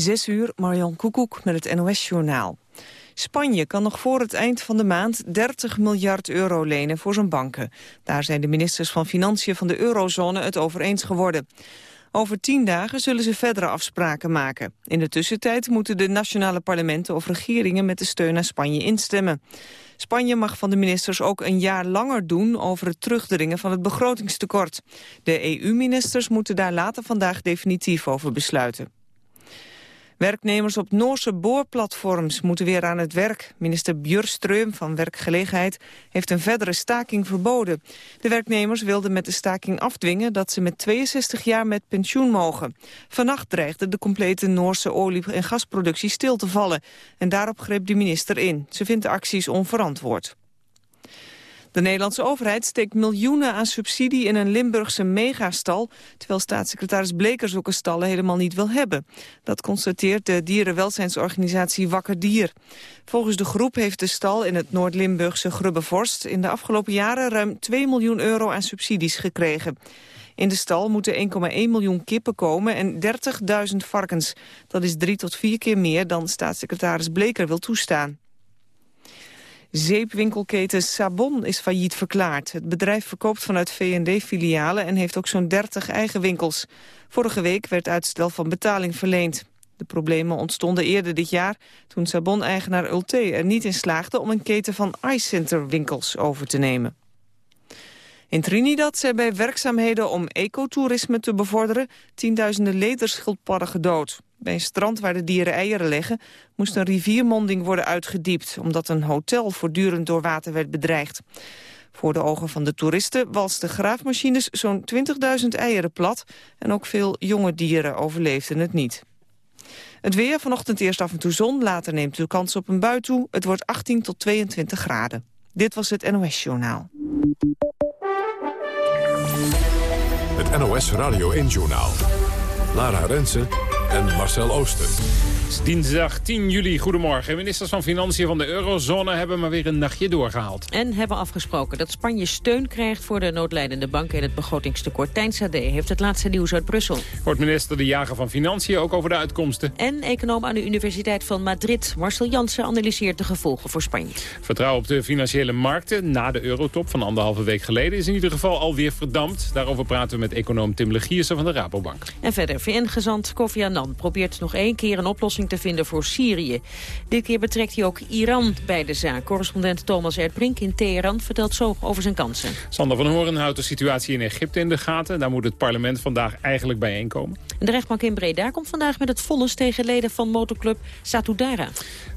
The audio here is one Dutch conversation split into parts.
Zes uur, Marjan Koekoek met het NOS-journaal. Spanje kan nog voor het eind van de maand 30 miljard euro lenen voor zijn banken. Daar zijn de ministers van Financiën van de eurozone het over eens geworden. Over tien dagen zullen ze verdere afspraken maken. In de tussentijd moeten de nationale parlementen of regeringen met de steun aan Spanje instemmen. Spanje mag van de ministers ook een jaar langer doen over het terugdringen van het begrotingstekort. De EU-ministers moeten daar later vandaag definitief over besluiten. Werknemers op Noorse boorplatforms moeten weer aan het werk. Minister Björström van Werkgelegenheid heeft een verdere staking verboden. De werknemers wilden met de staking afdwingen dat ze met 62 jaar met pensioen mogen. Vannacht dreigde de complete Noorse olie- en gasproductie stil te vallen. En daarop greep de minister in. Ze vindt de acties onverantwoord. De Nederlandse overheid steekt miljoenen aan subsidie in een Limburgse megastal, terwijl staatssecretaris Bleker zulke stallen helemaal niet wil hebben. Dat constateert de dierenwelzijnsorganisatie Wakker Dier. Volgens de groep heeft de stal in het Noord-Limburgse Grubbevorst in de afgelopen jaren ruim 2 miljoen euro aan subsidies gekregen. In de stal moeten 1,1 miljoen kippen komen en 30.000 varkens. Dat is drie tot vier keer meer dan staatssecretaris Bleker wil toestaan. Zeepwinkelketen Sabon is failliet verklaard. Het bedrijf verkoopt vanuit V&D-filialen en heeft ook zo'n 30 eigen winkels. Vorige week werd uitstel van betaling verleend. De problemen ontstonden eerder dit jaar toen Sabon-eigenaar Ulte er niet in slaagde om een keten van iCenter winkels over te nemen. In Trinidad zijn bij werkzaamheden om ecotourisme te bevorderen tienduizenden lederschildpadden gedood. Bij een strand waar de dieren eieren leggen moest een riviermonding worden uitgediept omdat een hotel voortdurend door water werd bedreigd. Voor de ogen van de toeristen walsten graafmachines zo'n 20.000 eieren plat en ook veel jonge dieren overleefden het niet. Het weer, vanochtend eerst af en toe zon, later neemt de kans op een bui toe. Het wordt 18 tot 22 graden. Dit was het NOS Journaal. Het NOS Radio 1 Journaal. Lara Rensen en Marcel Ooster. Dinsdag 10 juli, goedemorgen. Ministers van Financiën van de eurozone hebben maar weer een nachtje doorgehaald. En hebben afgesproken dat Spanje steun krijgt voor de noodlijdende banken in het begrotingstekort. Tijn Sade heeft het laatste nieuws uit Brussel. Wordt minister De Jager van Financiën ook over de uitkomsten. En econoom aan de Universiteit van Madrid, Marcel Jansen, analyseert de gevolgen voor Spanje. Vertrouwen op de financiële markten na de eurotop van anderhalve week geleden is in ieder geval alweer verdampt. Daarover praten we met econoom Tim Legiersen van de Rabobank. En verder, VN-gezant Kofi Annan probeert nog één keer een oplossing te vinden voor Syrië. Dit keer betrekt hij ook Iran bij de zaak. Correspondent Thomas Erdbrink in Teheran vertelt zo over zijn kansen. Sander van Horen houdt de situatie in Egypte in de gaten. Daar moet het parlement vandaag eigenlijk bijeenkomen. De rechtbank in Breda komt vandaag met het vonnis tegen leden van motorclub Satudara.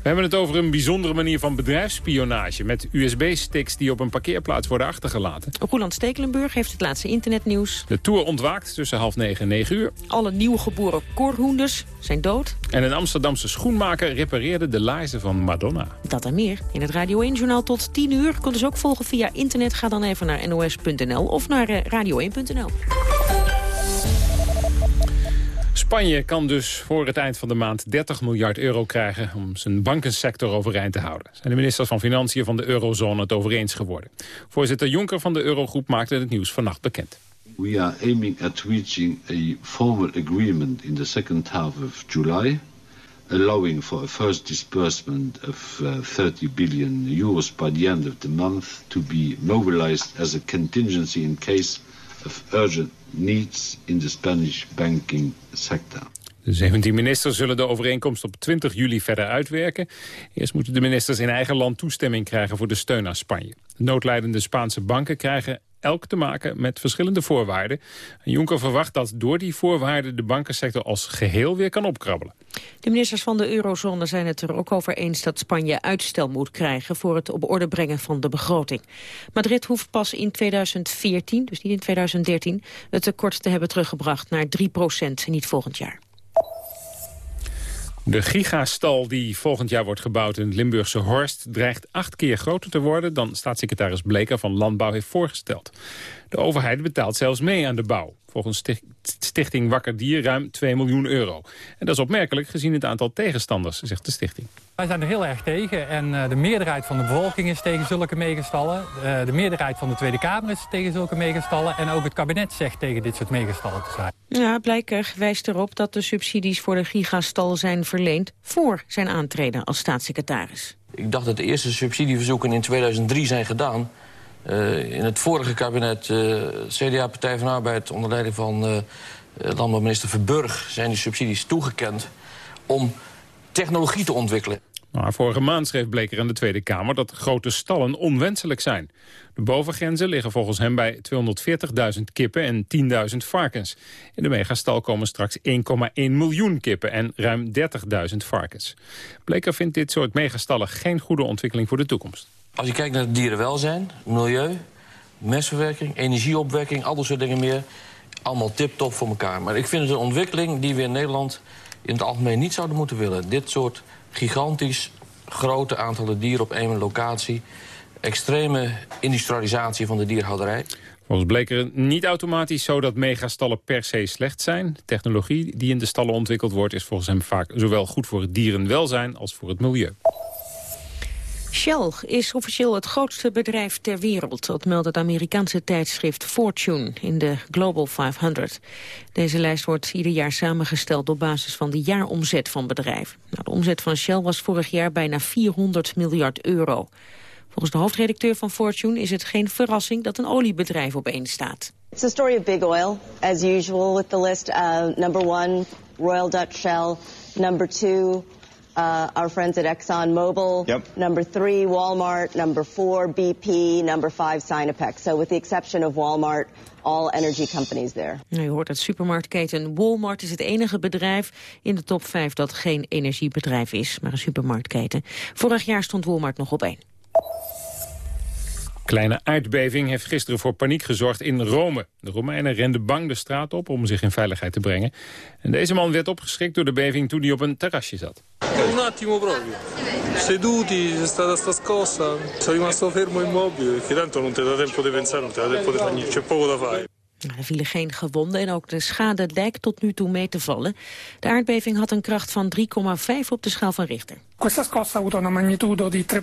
We hebben het over een bijzondere manier van bedrijfsspionage... met USB-sticks die op een parkeerplaats worden achtergelaten. Roland Stekelenburg heeft het laatste internetnieuws. De Tour ontwaakt tussen half negen en negen uur. Alle nieuwgeboren korhoenders zijn dood. En een Amsterdamse schoenmaker repareerde de laarzen van Madonna. Dat en meer in het Radio 1-journaal tot 10 uur. Kunt dus ook volgen via internet. Ga dan even naar nos.nl of naar eh, radio1.nl. Spanje kan dus voor het eind van de maand 30 miljard euro krijgen... om zijn bankensector overeind te houden. Zijn de ministers van Financiën van de eurozone het over eens geworden. Voorzitter Jonker van de Eurogroep maakte het nieuws vannacht bekend. We are aiming at reaching a formal agreement in the second half of July... allowing for a first disbursement of uh, 30 billion euros by the end of the month... to be mobilized as a contingency in case of urgent needs in the Spanish banking sector. De 17 ministers zullen de overeenkomst op 20 juli verder uitwerken. Eerst moeten de ministers in eigen land toestemming krijgen voor de steun aan Spanje. De noodlijdende Spaanse banken krijgen elk te maken met verschillende voorwaarden. Juncker verwacht dat door die voorwaarden de bankensector als geheel weer kan opkrabbelen. De ministers van de eurozone zijn het er ook over eens dat Spanje uitstel moet krijgen voor het op orde brengen van de begroting. Madrid hoeft pas in 2014, dus niet in 2013, het tekort te hebben teruggebracht naar 3 procent, niet volgend jaar. De gigastal die volgend jaar wordt gebouwd in het Limburgse Horst... dreigt acht keer groter te worden dan staatssecretaris Bleker van Landbouw heeft voorgesteld. De overheid betaalt zelfs mee aan de bouw. Volgens stichting Wakker Dier ruim 2 miljoen euro. En dat is opmerkelijk gezien het aantal tegenstanders, zegt de stichting. Wij zijn er heel erg tegen en eh, de meerderheid van de bevolking is tegen zulke megastallen. Eh, de meerderheid van de Tweede Kamer is tegen zulke megastallen. En ook het kabinet zegt tegen dit soort megastallen te zijn. Ja, Blijker wijst erop dat de subsidies voor de gigastal zijn verleend... voor zijn aantreden als staatssecretaris. Ik dacht dat de eerste subsidieverzoeken in 2003 zijn gedaan. Uh, in het vorige kabinet, uh, CDA, Partij van Arbeid... onder leiding van uh, landbouwminister Verburg... zijn die subsidies toegekend om technologie te ontwikkelen. Maar vorige maand schreef Bleker aan de Tweede Kamer dat grote stallen onwenselijk zijn. De bovengrenzen liggen volgens hem bij 240.000 kippen en 10.000 varkens. In de megastal komen straks 1,1 miljoen kippen en ruim 30.000 varkens. Bleker vindt dit soort megastallen geen goede ontwikkeling voor de toekomst. Als je kijkt naar het dierenwelzijn, milieu, mesverwerking, energieopwekking... al dat soort dingen meer, allemaal tip-top voor elkaar. Maar ik vind het een ontwikkeling die we in Nederland in het algemeen niet zouden moeten willen. Dit soort gigantisch grote aantallen dieren op één locatie. Extreme industrialisatie van de dierhouderij. Volgens Bleker niet automatisch zo dat megastallen per se slecht zijn. Technologie die in de stallen ontwikkeld wordt... is volgens hem vaak zowel goed voor het dierenwelzijn als voor het milieu. Shell is officieel het grootste bedrijf ter wereld. Dat meldt het Amerikaanse tijdschrift Fortune in de Global 500. Deze lijst wordt ieder jaar samengesteld op basis van de jaaromzet van bedrijven. Nou, de omzet van Shell was vorig jaar bijna 400 miljard euro. Volgens de hoofdredacteur van Fortune is het geen verrassing dat een oliebedrijf op één staat. It's the story of big oil, as usual with the list. Uh, number one, Royal Dutch Shell. Number two, uh, our friends at ExxonMobil. Yep. Number three, Walmart. Number four, BP. Number five, Sinopec. So with the exception of Walmart, all energy companies there. Nou, je hoort het supermarktketen Walmart is het enige bedrijf in de top 5 dat geen energiebedrijf is, maar een supermarktketen. Vorig jaar stond Walmart nog op één kleine aardbeving heeft gisteren voor paniek gezorgd in Rome. De Romeinen renden bang de straat op om zich in veiligheid te brengen. En deze man werd opgeschrikt door de beving toen hij op een terrasje zat. Un attimo proprio. Seduti, c'è stata sta scossa. Sono rimasto fermo immobile, perché tanto non ti dà tempo di pensare, non ti dà tempo di fare niente, c'è poco da fare. Er vielen geen gewonden en ook de schade lijkt tot nu toe mee te vallen. De aardbeving had een kracht van 3,5 op de schaal van Richter. Questa scossa ha avuto una magnitudo di 3,5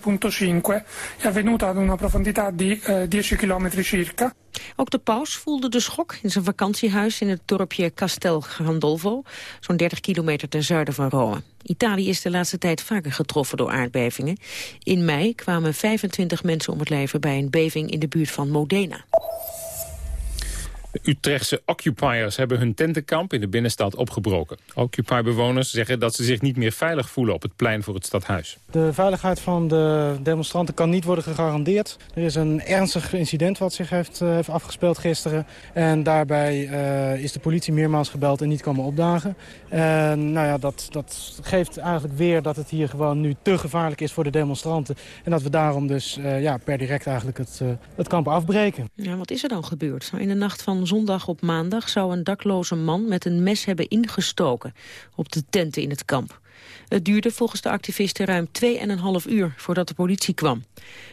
è avvenuta ad una profondità di eh, 10 km circa. Ook de paus voelde de schok in zijn vakantiehuis in het dorpje Castel Gandolfo, zo'n 30 kilometer ten zuiden van Rome. Italië is de laatste tijd vaker getroffen door aardbevingen. In mei kwamen 25 mensen om het leven bij een beving in de buurt van Modena. De Utrechtse occupiers hebben hun tentenkamp in de binnenstad opgebroken. Occupy-bewoners zeggen dat ze zich niet meer veilig voelen op het plein voor het stadhuis. De veiligheid van de demonstranten kan niet worden gegarandeerd. Er is een ernstig incident wat zich heeft, uh, heeft afgespeeld gisteren. En daarbij uh, is de politie meermaals gebeld en niet komen opdagen. En nou ja, dat, dat geeft eigenlijk weer dat het hier gewoon nu te gevaarlijk is voor de demonstranten. En dat we daarom dus uh, ja, per direct eigenlijk het, het kamp afbreken. Ja, wat is er dan gebeurd? In de nacht van zondag op maandag zou een dakloze man met een mes hebben ingestoken op de tenten in het kamp. Het duurde volgens de activisten ruim 2,5 uur voordat de politie kwam.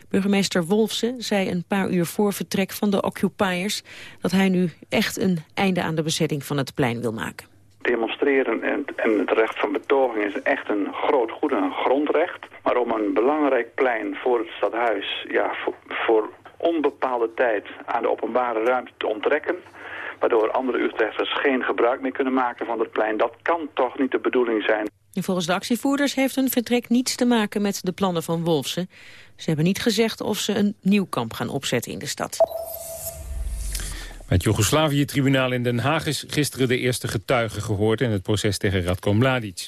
Burgemeester Wolfsen zei een paar uur voor vertrek van de occupiers... dat hij nu echt een einde aan de bezetting van het plein wil maken. Demonstreren en, het recht van betoging is echt een groot goed, een grondrecht. Maar om een belangrijk plein voor het stadhuis ja, voor onbepaalde tijd aan de openbare ruimte te onttrekken waardoor andere Utrechters geen gebruik meer kunnen maken van het plein. Dat kan toch niet de bedoeling zijn. volgens de actievoerders heeft hun vertrek niets te maken met de plannen van Wolfsen. Ze hebben niet gezegd of ze een nieuw kamp gaan opzetten in de stad. Bij het Joegoslavië-tribunaal in Den Haag is gisteren de eerste getuige gehoord in het proces tegen Radko Mladic.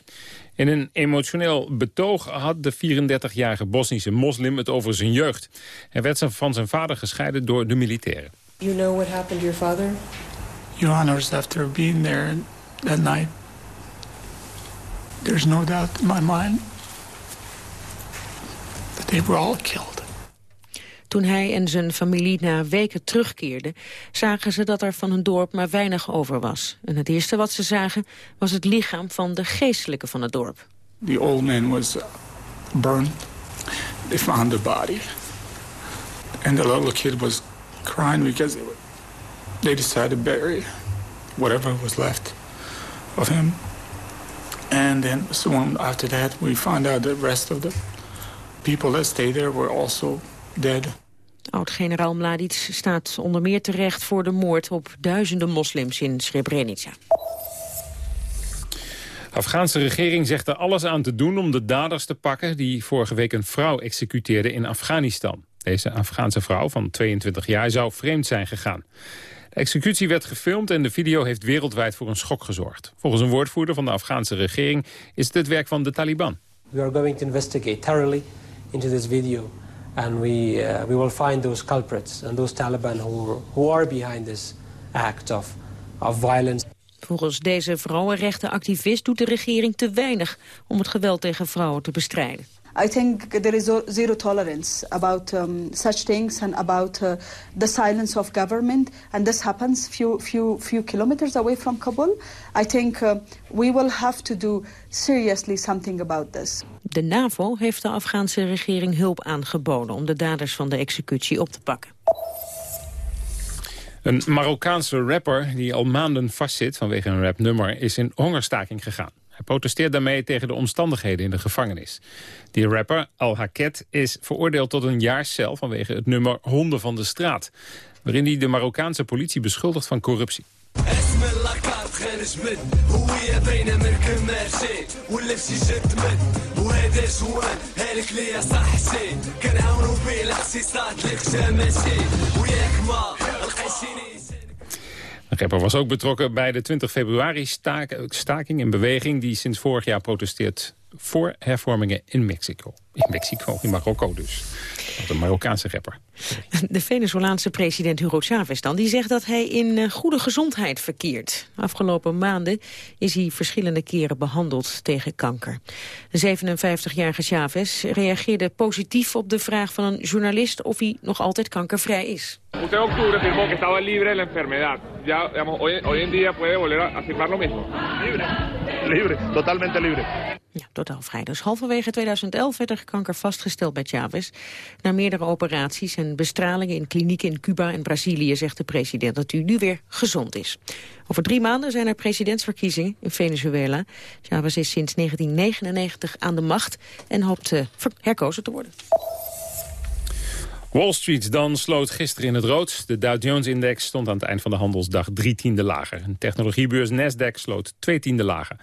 In een emotioneel betoog had de 34-jarige Bosnische moslim het over zijn jeugd. Hij werd van zijn vader gescheiden door de militairen. You know what happened to your father? Your Honors, after being there that night, there's no doubt in my mind that they were all killed. Toen hij en zijn familie na weken terugkeerden... zagen ze dat er van hun dorp maar weinig over was. En het eerste wat ze zagen was het lichaam van de geestelijke van het dorp. The old man was burned. They found the body. And the little kid was crying because they decided to bury whatever was left of him. And then soon after that, we found out the rest of the people that stayed there were also dead. Oud-generaal Mladic staat onder meer terecht voor de moord op duizenden moslims in Srebrenica. De Afghaanse regering zegt er alles aan te doen om de daders te pakken... die vorige week een vrouw executeerde in Afghanistan. Deze Afghaanse vrouw van 22 jaar zou vreemd zijn gegaan. De executie werd gefilmd en de video heeft wereldwijd voor een schok gezorgd. Volgens een woordvoerder van de Afghaanse regering is het het werk van de Taliban. We are going to investigate thoroughly into this video and we, uh, we will find those culprits and those Taliban who, who are behind this act of, of violence. Volgens deze vrouwenrechtenactivist doet de regering te weinig om het geweld tegen vrouwen te bestrijden. I think there is zero tolerance about um, such things and about uh, the silence of government. And this happens few, few, few kilometers away from Kabul. I think uh, we will have to do seriously something about this. De NAVO heeft de Afghaanse regering hulp aangeboden om de daders van de executie op te pakken. Een Marokkaanse rapper die al maanden vastzit vanwege een rapnummer is in hongerstaking gegaan. Hij protesteert daarmee tegen de omstandigheden in de gevangenis. Die rapper, Al Haket, is veroordeeld tot een jaar cel vanwege het nummer Honden van de Straat. Waarin hij de Marokkaanse politie beschuldigt van corruptie. De rapper was ook betrokken bij de 20 februari staking in beweging... die sinds vorig jaar protesteert voor hervormingen in Mexico. In Mexico, in Marokko dus. De Marokkaanse rapper. De Venezolaanse president Hugo Chavez dan, die zegt dat hij in eh, goede gezondheid verkeert. Afgelopen maanden is hij verschillende keren behandeld tegen kanker. De 57-jarige Chavez reageerde positief op de vraag van een journalist of hij nog altijd kankervrij is. Usted en octubre firmó que estaba libre de la enfermedad. Ya, digamos, hoy, hoy en día puede volver a afirmar lo mismo. Libre. Libre, totalmente libre. Ja, totaal vrij. Dus halverwege 2011 werd er kanker vastgesteld bij Chavez. Na meerdere operaties en bestralingen in klinieken in Cuba en Brazilië... zegt de president dat u nu weer gezond is. Over drie maanden zijn er presidentsverkiezingen in Venezuela. Chavez is sinds 1999 aan de macht en hoopt uh, herkozen te worden. Wall Street dan sloot gisteren in het rood. De Dow Jones-index stond aan het eind van de handelsdag drie tiende lager. Een technologiebeurs Nasdaq sloot twee tiende lager.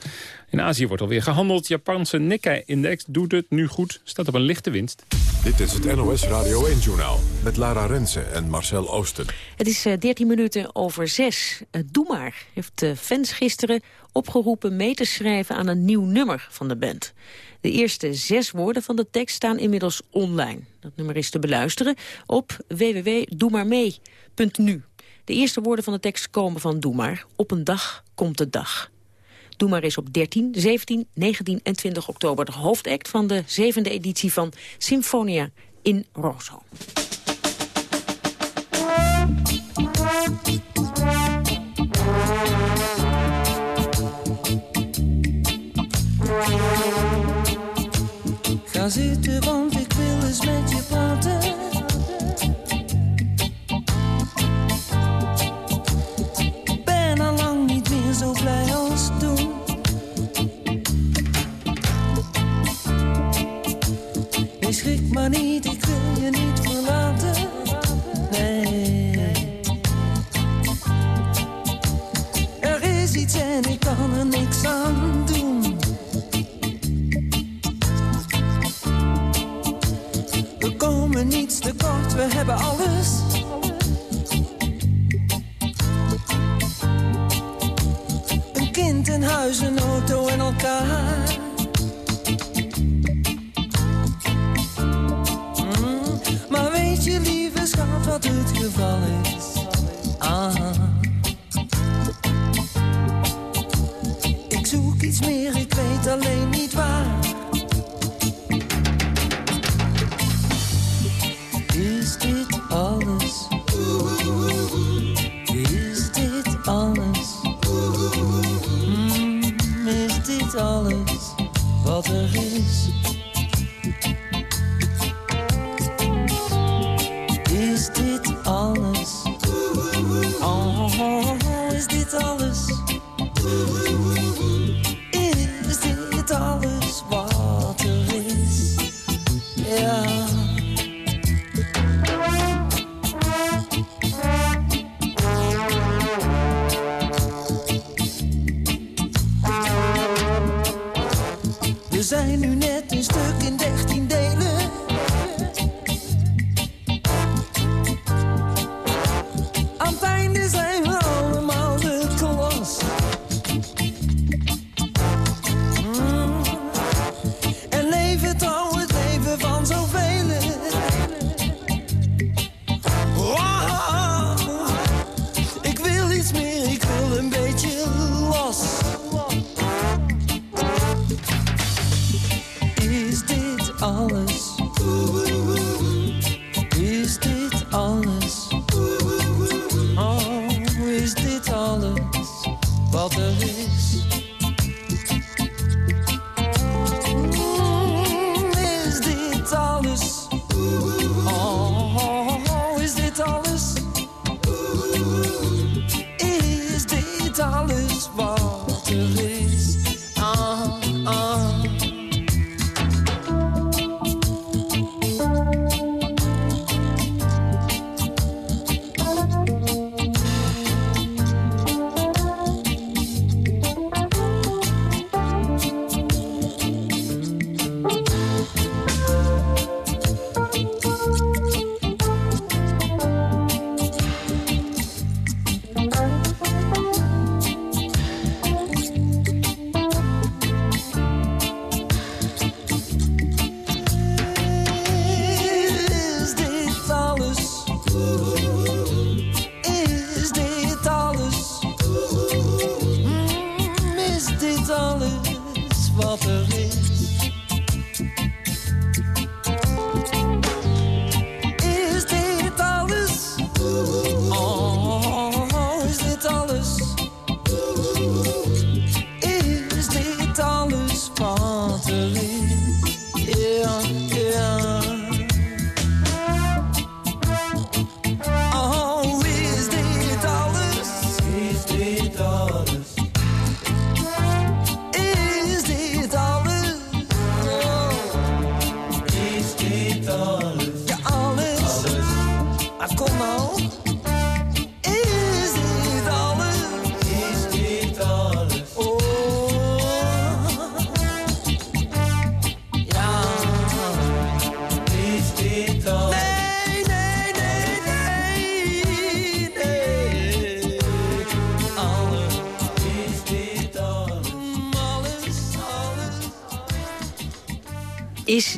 In Azië wordt alweer gehandeld. Japanse Nikkei-index doet het nu goed, staat op een lichte winst. Dit is het NOS Radio 1-journaal met Lara Rensen en Marcel Oosten. Het is 13 eh, minuten over 6. Uh, Doe maar heeft de fans gisteren opgeroepen mee te schrijven aan een nieuw nummer van de band. De eerste zes woorden van de tekst staan inmiddels online. Dat nummer is te beluisteren op www.doemaarmee.nu. De eerste woorden van de tekst komen van Doe maar. Op een dag komt de dag. Doe maar is op 13, 17, 19 en 20 oktober de hoofdact van de zevende editie van Symfonia in Rosso. Zijn nu net een stuk in dertien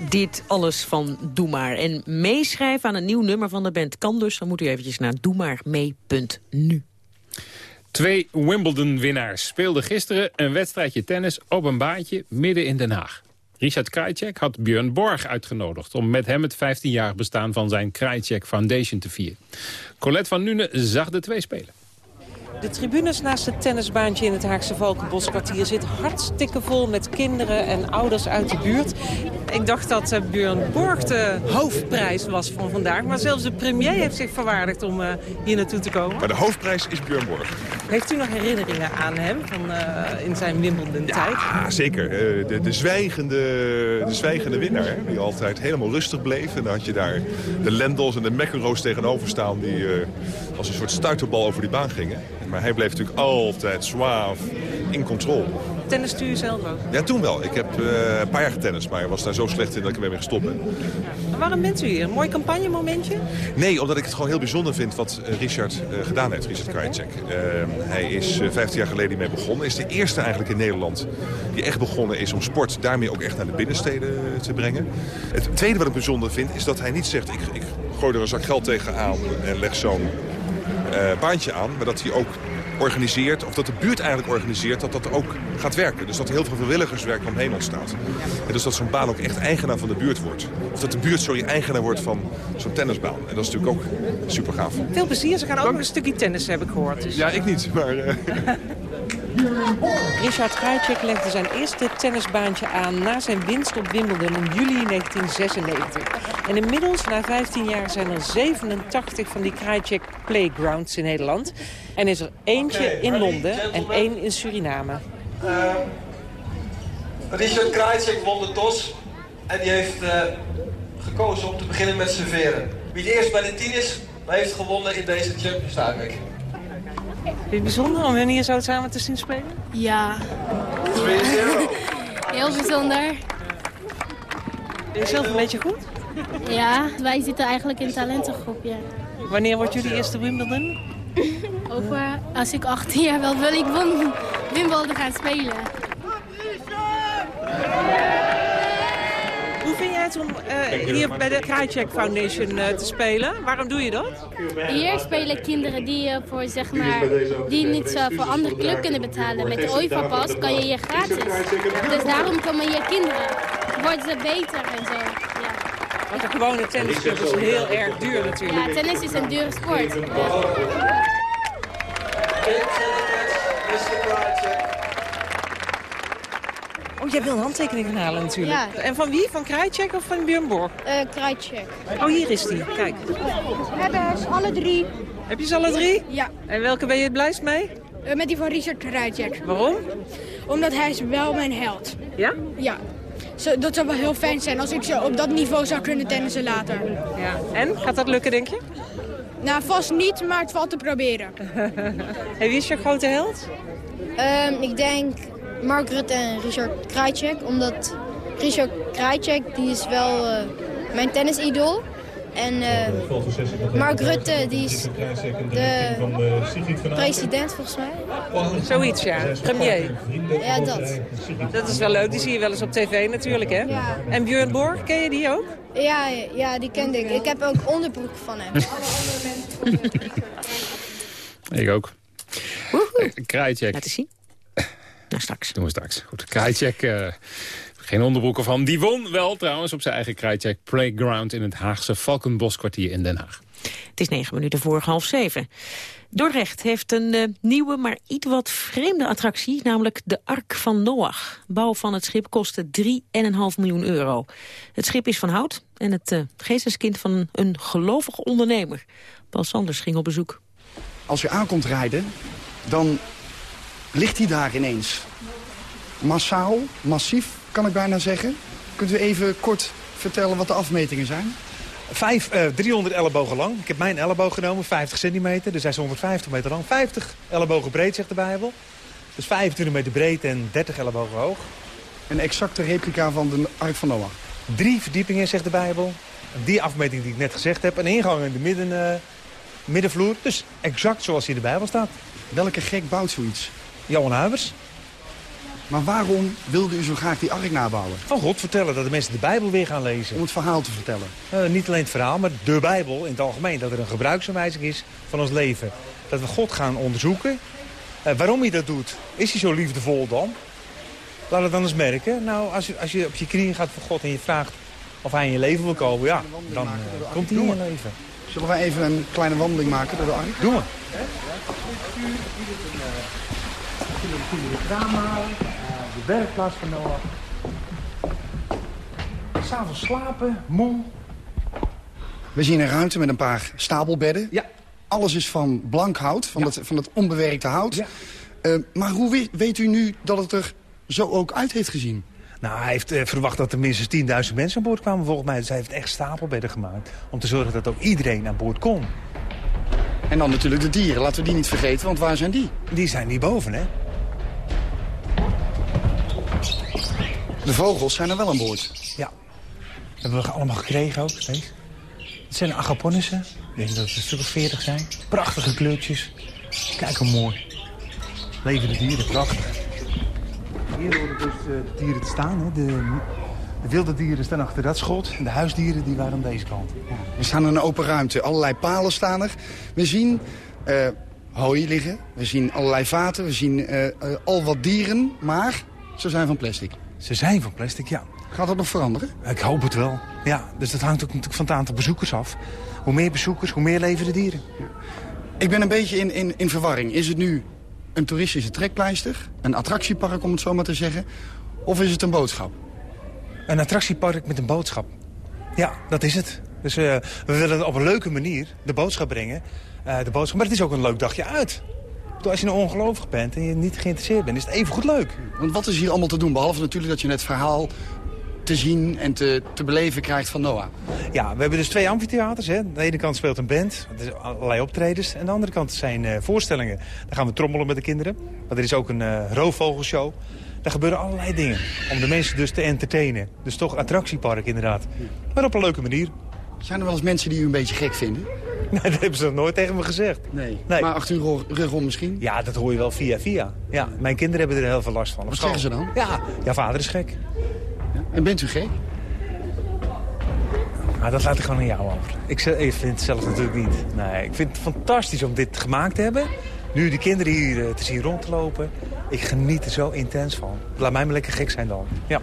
dit alles van Doe Maar? En meeschrijven aan een nieuw nummer van de band kan dus. Dan moet u eventjes naar doemaarmee.nu. Twee Wimbledon-winnaars speelden gisteren een wedstrijdje tennis op een baantje midden in Den Haag. Richard Krajcek had Björn Borg uitgenodigd om met hem het 15-jarig bestaan van zijn Krajcek Foundation te vieren. Colette van Nune zag de twee spelen. De tribunes naast het tennisbaantje in het Haagse Valkenboskwartier zit hartstikke vol met kinderen en ouders uit de buurt. Ik dacht dat uh, Björn Borg de hoofdprijs was van vandaag, maar zelfs de premier heeft zich verwaardigd om uh, hier naartoe te komen. Maar de hoofdprijs is Björn Borg. Heeft u nog herinneringen aan hem van, uh, in zijn Wimbledon-tijd? Ja, zeker. De, de, zwijgende, de zwijgende winnaar, hè, die altijd helemaal rustig bleef. En dan had je daar de Lendels en de McEnroe's tegenover staan die als een soort stuiterbal over die baan gingen. Maar hij bleef natuurlijk altijd zwaaf, in controle. Tennist u zelf ook? Ja, toen wel. Ik heb uh, een paar jaar getennist, maar ik was daar zo slecht in dat ik ermee gestopt ben. Ja. waarom bent u hier? Een mooi campagnemomentje? Nee, omdat ik het gewoon heel bijzonder vind wat Richard uh, gedaan heeft, Richard Krajicek. Uh, hij is 15 jaar geleden mee begonnen. Is de eerste eigenlijk in Nederland die echt begonnen is om sport daarmee ook echt naar de binnensteden te brengen. Het tweede wat ik bijzonder vind is dat hij niet zegt ik, ik gooi er een zak geld tegenaan en leg zo'n baantje aan, maar dat hij ook organiseert, of dat de buurt eigenlijk organiseert, dat dat ook gaat werken. Dus dat er heel veel vrijwilligerswerk omheen ontstaat. En dus dat zo'n baan ook echt eigenaar van de buurt wordt. Of dat de buurt, sorry, eigenaar wordt van zo'n tennisbaan. En dat is natuurlijk ook super gaaf. Veel plezier, ze gaan ook nog een stukje tennis, heb ik gehoord. Dus. Ja, ik niet, maar... Richard Krajcek legde zijn eerste tennisbaantje aan na zijn winst op Wimbledon in juli 1996. En inmiddels, na 15 jaar, zijn er 87 van die Krajcek Playgrounds in Nederland. En is er eentje in Londen en één in Suriname. Uh, Richard Krajcek won de tos en die heeft uh, gekozen om te beginnen met serveren. Wie het eerst bij de 10 is, heeft gewonnen in deze Champions League. Vind je het bijzonder om hen hier zo samen te zien spelen? Ja. Heel bijzonder. Ben je zelf een beetje goed? Ja, wij zitten eigenlijk in een talentengroep, ja. Wanneer wordt jullie eerste Wimbledon? Over als ik 18 jaar wel wil ik Wim- Wimbledon gaan spelen. Vind jij het om eh, hier bij de Krajcek Foundation eh, te spelen? Waarom doe je dat? Hier spelen kinderen die, eh, voor, zeg maar, die niet zo voor andere club kunnen betalen. Met de OIVA-pas kan je hier gratis. Dus daarom komen hier kinderen. Worden ze beter en zo. Ja. Want de gewone tennisclub is heel erg duur natuurlijk. Ja, tennis is een dure sport. Oh, jij wil een handtekening halen natuurlijk. Ja. En van wie? Van Krajcek of van Björn Borg? Krajcek. Oh, hier is die. Kijk. We hebben ze alle drie. Heb je ze alle drie? Ja. En welke ben je het blijst mee? Eh, met die van Richard Krajcek. Waarom? Omdat hij is wel mijn held. Ja? Ja. Zo, dat zou wel heel fijn zijn als ik zo op dat niveau zou kunnen tennissen later. Ja. En? Gaat dat lukken, denk je? Nou, vast niet, maar het valt te proberen. En wie is je grote held? Ehm, ik denk Mark Rutte en Richard Krajcek. Omdat Richard Krajcek, die is wel eh, mijn tennisidool. En eh, Mark Rutte, die is de president volgens mij. Zoiets, ja. Premier. Ja, dat. Dat is wel leuk. Die zie je wel eens op tv natuurlijk, hè? Ja. En Björn Borg, ken je die ook? Ja, ja, die kende ik. Ik heb ook onderbroek van hem. Ik ook. Krajcek. Laten zien. Nou, straks. Doen we straks. Goed, Krajcek, eh, geen onderbroeken van. Die won wel trouwens op zijn eigen Krajcek Playground... in het Haagse Valkenboskwartier in Den Haag. Het is negen minuten voor half zeven. Dordrecht heeft een eh, nieuwe, maar iets wat vreemde attractie... namelijk de Ark van Noach. Bouw van het schip kostte 3,5 miljoen euro. Het schip is van hout en het eh, geesteskind van een gelovig ondernemer. Paul Sanders ging op bezoek. Als je aankomt rijden, dan ligt hij daar ineens. Massaal, massief, kan ik bijna zeggen. Kunt u even kort vertellen wat de afmetingen zijn? Vijf, eh, 300 ellebogen lang. Ik heb mijn elleboog genomen, 50 centimeter. Dus hij is 150 meter lang. 50 ellebogen breed, zegt de Bijbel. Dus 25 meter breed en 30 ellebogen hoog. Een exacte replica van de Ark van Noach. Drie verdiepingen, zegt de Bijbel. Die afmeting die ik net gezegd heb. Een ingang in de midden, eh, middenvloer. Dus exact zoals hier in de Bijbel staat. Welke gek bouwt zoiets? Johan Huibers. Maar waarom wilde u zo graag die ark nabouwen? Van God vertellen dat de mensen de Bijbel weer gaan lezen. Om het verhaal te vertellen? Eh, niet alleen het verhaal, maar de Bijbel in het algemeen. Dat er een gebruiksaanwijzing is van ons leven. Dat we God gaan onderzoeken. Eh, waarom hij dat doet. Is hij zo liefdevol dan? Laat het dan eens merken. Nou, als je, als je op je knieën gaat voor God en je vraagt of hij in je leven wil komen, ja, dan eh, komt hij in je leven. Zullen wij even een kleine wandeling maken door de ark? Doen we. De raam halen, de werkplaats van Noah. S'avonds slapen, moe. We zien een ruimte met een paar stapelbedden. Ja. Alles is van blank hout, van, het, van onbewerkte hout. Eh, maar hoe weet, weet u nu dat het er zo ook uit heeft gezien? Nou, hij heeft eh, verwacht dat er minstens 10.000 mensen aan boord kwamen volgens mij. Dus hij heeft echt stapelbedden gemaakt. Om te zorgen dat ook iedereen aan boord kon. En dan natuurlijk de dieren, laten we die niet vergeten, want waar zijn die? Die zijn hier boven, hè? De vogels zijn er wel aan boord. Ja. Dat hebben we allemaal gekregen ook, deze. Het zijn agapornissen. Ik denk dat het een stuk of 40 zijn. Prachtige kleurtjes. Kijk hoe mooi. Levende dieren, prachtig. Hier worden dus eh, de dieren te staan. Hè. De, de wilde dieren staan achter dat schot. En de huisdieren die waren aan deze kant. We staan in een open ruimte. Allerlei palen staan er. We zien eh, hooi liggen. We zien allerlei vaten. We zien eh, al wat dieren. Maar ze zijn van plastic. Ze zijn van plastic, ja. Gaat dat nog veranderen? Ik hoop het wel. Ja, dus dat hangt ook natuurlijk van het aantal bezoekers af. Hoe meer bezoekers, hoe meer levende dieren. Ik ben een beetje in, in, in verwarring. Is het nu een toeristische trekpleister? Een attractiepark, om het zo maar te zeggen? Of is het een boodschap? Een attractiepark met een boodschap. Ja, dat is het. Dus eh, we willen op een leuke manier de boodschap brengen. Eh, de boodschap, maar het is ook een leuk dagje uit. Als je nou ongelovig bent en je niet geïnteresseerd bent, is het even goed leuk. Want wat is hier allemaal te doen? Behalve natuurlijk dat je het verhaal te zien en te, te beleven krijgt van Noah. Ja, we hebben dus twee amfitheaters. Hè. Aan de ene kant speelt een band, er allerlei optredens. En aan de andere kant zijn eh, voorstellingen. Dan gaan we trommelen met de kinderen. Maar er is ook een eh roofvogelshow. Daar gebeuren allerlei dingen. Om de mensen dus te entertainen. Dus toch attractiepark inderdaad. Maar op een leuke manier. Zijn er wel eens mensen die u een beetje gek vinden? Nee, dat hebben ze nog nooit tegen me gezegd. Nee. Maar achter uw rug om misschien? Ja, dat hoor je wel via via. Ja, mijn kinderen hebben er heel veel last van. Wat zeggen ze dan? Ja, ja vader is gek. Ja. En bent u gek? Nou, dat laat ik gewoon aan jou over. Ik, ik vind het zelf natuurlijk niet. Nee, ik vind het fantastisch om dit gemaakt te hebben. Nu de kinderen hier eh, te zien rondlopen. Ik geniet er zo intens van. Laat mij maar lekker gek zijn dan. Ja.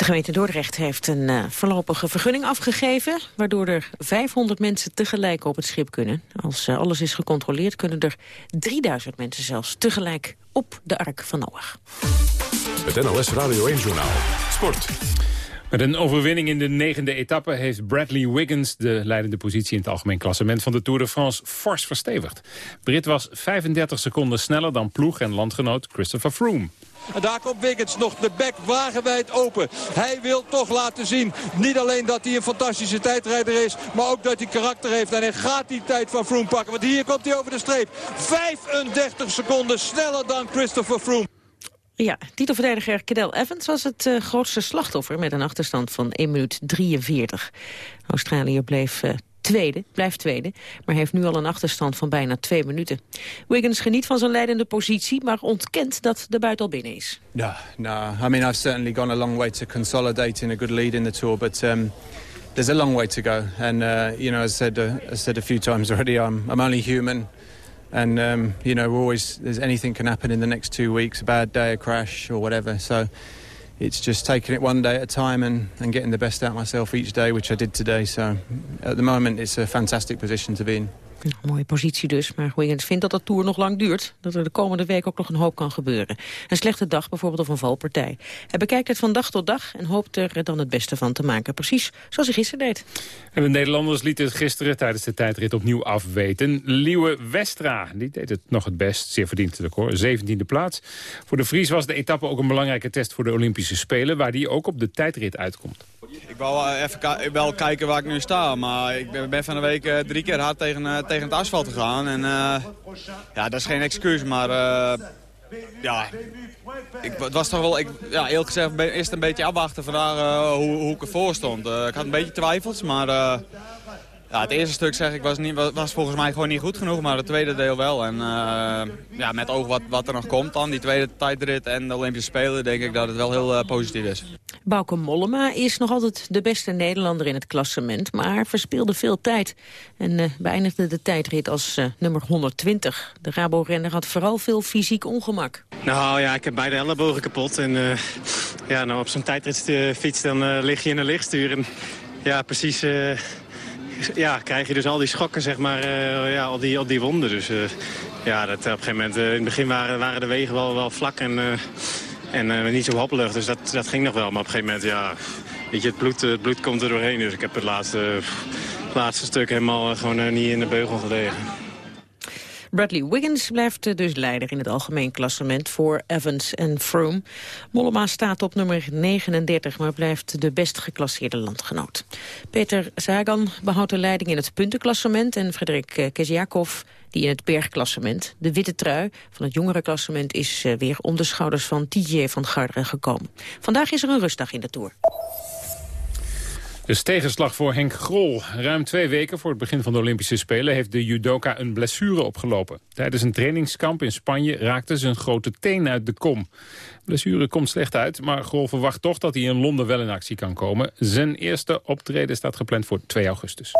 De gemeente Dordrecht heeft een uh, voorlopige vergunning afgegeven... waardoor er 500 mensen tegelijk op het schip kunnen. Als uh, alles is gecontroleerd kunnen er 3000 mensen zelfs tegelijk op de Ark van Noach. Het NLS Radio 1-journaal. Sport. Met een overwinning in de negende etappe heeft Bradley Wiggins de leidende positie in het algemeen klassement van de Tour de France fors verstevigd. Brit was 35 seconden sneller dan ploeg en landgenoot Christopher Froome. En daar komt Wiggins nog de bek wagenwijd open. Hij wil toch laten zien, niet alleen dat hij een fantastische tijdrijder is... maar ook dat hij karakter heeft. En hij gaat die tijd van Froome pakken. Want hier komt hij over de streep. 35 seconden sneller dan Christopher Froome. Ja, titelverdediger Cadel Evans was het uh, grootste slachtoffer... met een achterstand van 1 minuut 43. Australië bleef uh, tweede, blijft tweede, maar heeft nu al een achterstand van bijna twee minuten. Wiggins geniet van zijn leidende positie, maar ontkent dat de buit al binnen is. Ja, no, I mean I've certainly gone a long way to consolidating a good lead in the tour, but um, there's a long way to go. And uh, you know, as I said, uh, said a few times already, I'm, I'm only human. And um, you know, we're always there's anything can happen in the next two weeks, a bad day, a crash, or whatever. So it's just taking it one day at a time and, and getting the best out of myself each day, which I did today. So at the moment, it's a fantastic position to be in. Een mooie positie dus, maar Wiggins vindt dat de Tour nog lang duurt. Dat er de komende week ook nog een hoop kan gebeuren. Een slechte dag bijvoorbeeld of een valpartij. Hij bekijkt het van dag tot dag en hoopt er dan het beste van te maken. Precies zoals hij gisteren deed. En de Nederlanders lieten het gisteren tijdens de tijdrit opnieuw afweten. Liewe Westra, die deed het nog het best. Zeer verdiend record, 17e plaats. Voor de Vries was de etappe ook een belangrijke test voor de Olympische Spelen... waar die ook op de tijdrit uitkomt. Ik wil even wel kijken waar ik nu sta. Maar ik ben van de week drie keer hard tegen, tegen het asfalt gegaan. En uh, ja, dat is geen excuus, maar ja, ik, het was toch wel, ik, ja, eerlijk gezegd, eerst een beetje afwachten vandaag uh, hoe, hoe ik ervoor stond. ik had een beetje twijfels, maar ja, het eerste stuk zeg ik was, niet, was volgens mij gewoon niet goed genoeg, maar het tweede deel wel. En uh, ja, met oog wat, wat er nog komt dan, die tweede tijdrit en de Olympische Spelen, denk ik dat het wel heel uh, positief is. Bauke Mollema is nog altijd de beste Nederlander in het klassement, maar verspeelde veel tijd. En uh, beëindigde de tijdrit als nummer 120. De Rabo-renner had vooral veel fysiek ongemak. Nou ja, ik heb beide ellebogen kapot. En ja, nou, op zo'n tijdritfiets dan lig je in een lichtstuur. En ja, precies ja, krijg je dus al die schokken, zeg maar, uh, ja, al, die, al die wonden. Dus uh, ja, dat, op een gegeven moment, in het begin waren, waren de wegen wel, wel vlak en, en niet zo hoppelig. Dus dat, dat ging nog wel. Maar op een gegeven moment, ja, weet je, het bloed, het bloed komt er doorheen. Dus ik heb het laatste, laatste stuk helemaal gewoon niet in de beugel gelegen. Bradley Wiggins blijft dus leider in het algemeen klassement voor Evans en Froome. Mollema staat op nummer 39, maar blijft de best geclasseerde landgenoot. Peter Sagan behoudt de leiding in het puntenklassement en Frederik Keziakov die in het bergklassement. De witte trui van het jongerenklassement is eh, weer om de schouders van TJ van Garderen gekomen. Vandaag is er een rustdag in de Tour. Dus tegenslag voor Henk Grol. Ruim twee weken voor het begin van de Olympische Spelen... heeft de judoka een blessure opgelopen. Tijdens een trainingskamp in Spanje raakte zijn grote teen uit de kom. blessure komt slecht uit, maar Grol verwacht toch dat hij in Londen wel in actie kan komen. Zijn eerste optreden staat gepland voor 2 augustus.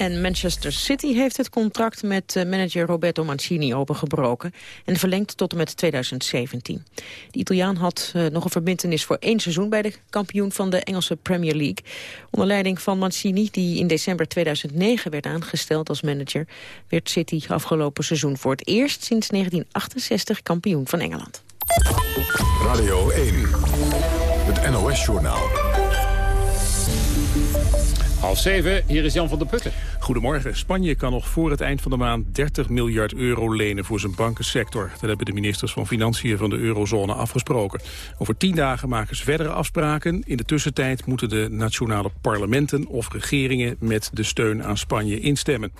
En Manchester City heeft het contract met eh, manager Roberto Mancini opengebroken en verlengd tot en met 2017. De Italiaan had uh, nog een verbindenis voor één seizoen bij de kampioen van de Engelse Premier League. Onder leiding van Mancini, die in december 2009 werd aangesteld als manager, werd City afgelopen seizoen voor het eerst sinds 1968 kampioen van Engeland. Radio 1, het NOS-journaal. Half zeven, hier is Jan van der Putten. Goedemorgen. Spanje kan nog voor het eind van de maand 30 miljard euro lenen voor zijn bankensector. Dat hebben de ministers van Financiën van de eurozone afgesproken. Over tien dagen maken ze verdere afspraken. In de tussentijd moeten de nationale parlementen of regeringen met de steun aan Spanje instemmen.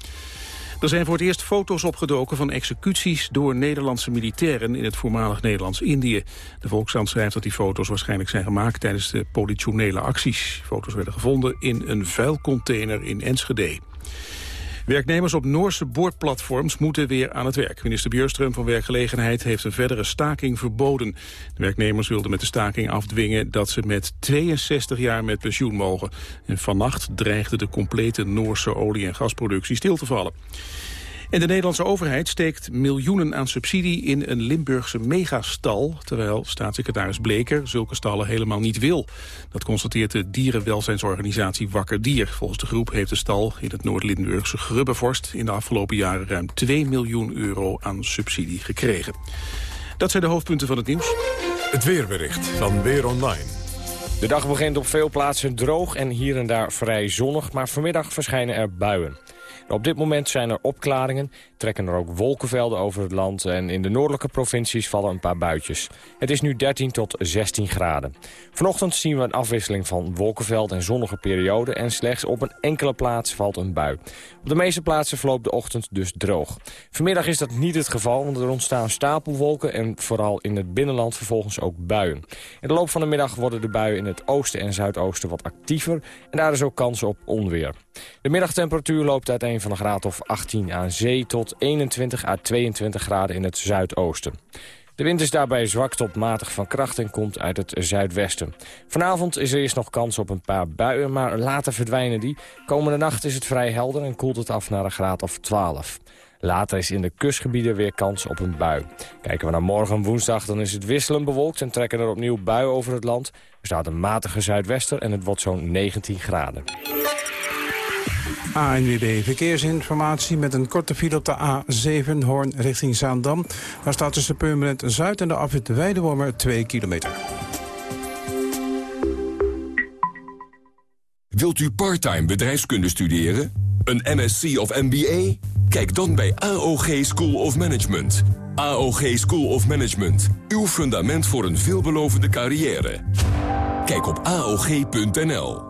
Er zijn voor het eerst foto's opgedoken van executies door Nederlandse militairen in het voormalig Nederlands-Indië. De Volkskrant schrijft dat die foto's waarschijnlijk zijn gemaakt tijdens de politionele acties. Foto's werden gevonden in een vuilcontainer in Enschede. Werknemers op Noorse boorplatforms moeten weer aan het werk. Minister Björström van Werkgelegenheid heeft een verdere staking verboden. De werknemers wilden met de staking afdwingen dat ze met 62 jaar met pensioen mogen. En vannacht dreigde de complete Noorse olie- en gasproductie stil te vallen. En de Nederlandse overheid steekt miljoenen aan subsidie in een Limburgse megastal, terwijl staatssecretaris Bleker zulke stallen helemaal niet wil. Dat constateert de dierenwelzijnsorganisatie Wakker Dier. Volgens de groep heeft de stal in het Noord-Limburgse Grubbevorst in de afgelopen jaren ruim 2 miljoen euro aan subsidie gekregen. Dat zijn de hoofdpunten van het nieuws. Het weerbericht van Weer Online. De dag begint op veel plaatsen droog en hier en daar vrij zonnig, maar vanmiddag verschijnen er buien. Op dit moment zijn er opklaringen, trekken er ook wolkenvelden over het land... en in de noordelijke provincies vallen een paar buitjes. Het is nu 13 tot 16 graden. Vanochtend zien we een afwisseling van wolkenveld en zonnige perioden... en slechts op een enkele plaats valt een bui. Op de meeste plaatsen verloopt de ochtend dus droog. Vanmiddag is dat niet het geval, want er ontstaan stapelwolken... en vooral in het binnenland vervolgens ook buien. In de loop van de middag worden de buien in het oosten en zuidoosten wat actiever... en daar is ook kans op onweer. De middagtemperatuur loopt uiteen van een graad of 18 aan zee... tot 21 à 22 graden in het zuidoosten. De wind is daarbij zwak tot matig van kracht en komt uit het zuidwesten. Vanavond is er eerst nog kans op een paar buien, maar later verdwijnen die. Komende nacht is het vrij helder en koelt het af naar een graad of 12. Later is in de kustgebieden weer kans op een bui. Kijken we naar morgen woensdag, dan is het wisselend bewolkt... en trekken er opnieuw buien over het land. Er staat een matige zuidwester en het wordt zo'n 19 graden. ANWB Verkeersinformatie met een korte file op de A7 Hoorn richting Zaandam. Daar staat tussen Purmerend Zuid en de afwit Weidewormer 2 kilometer. Wilt u parttime bedrijfskunde studeren? Een MSc of MBA? Kijk dan bij AOG School of Management. AOG School of Management. Uw fundament voor een veelbelovende carrière. Kijk op AOG.nl.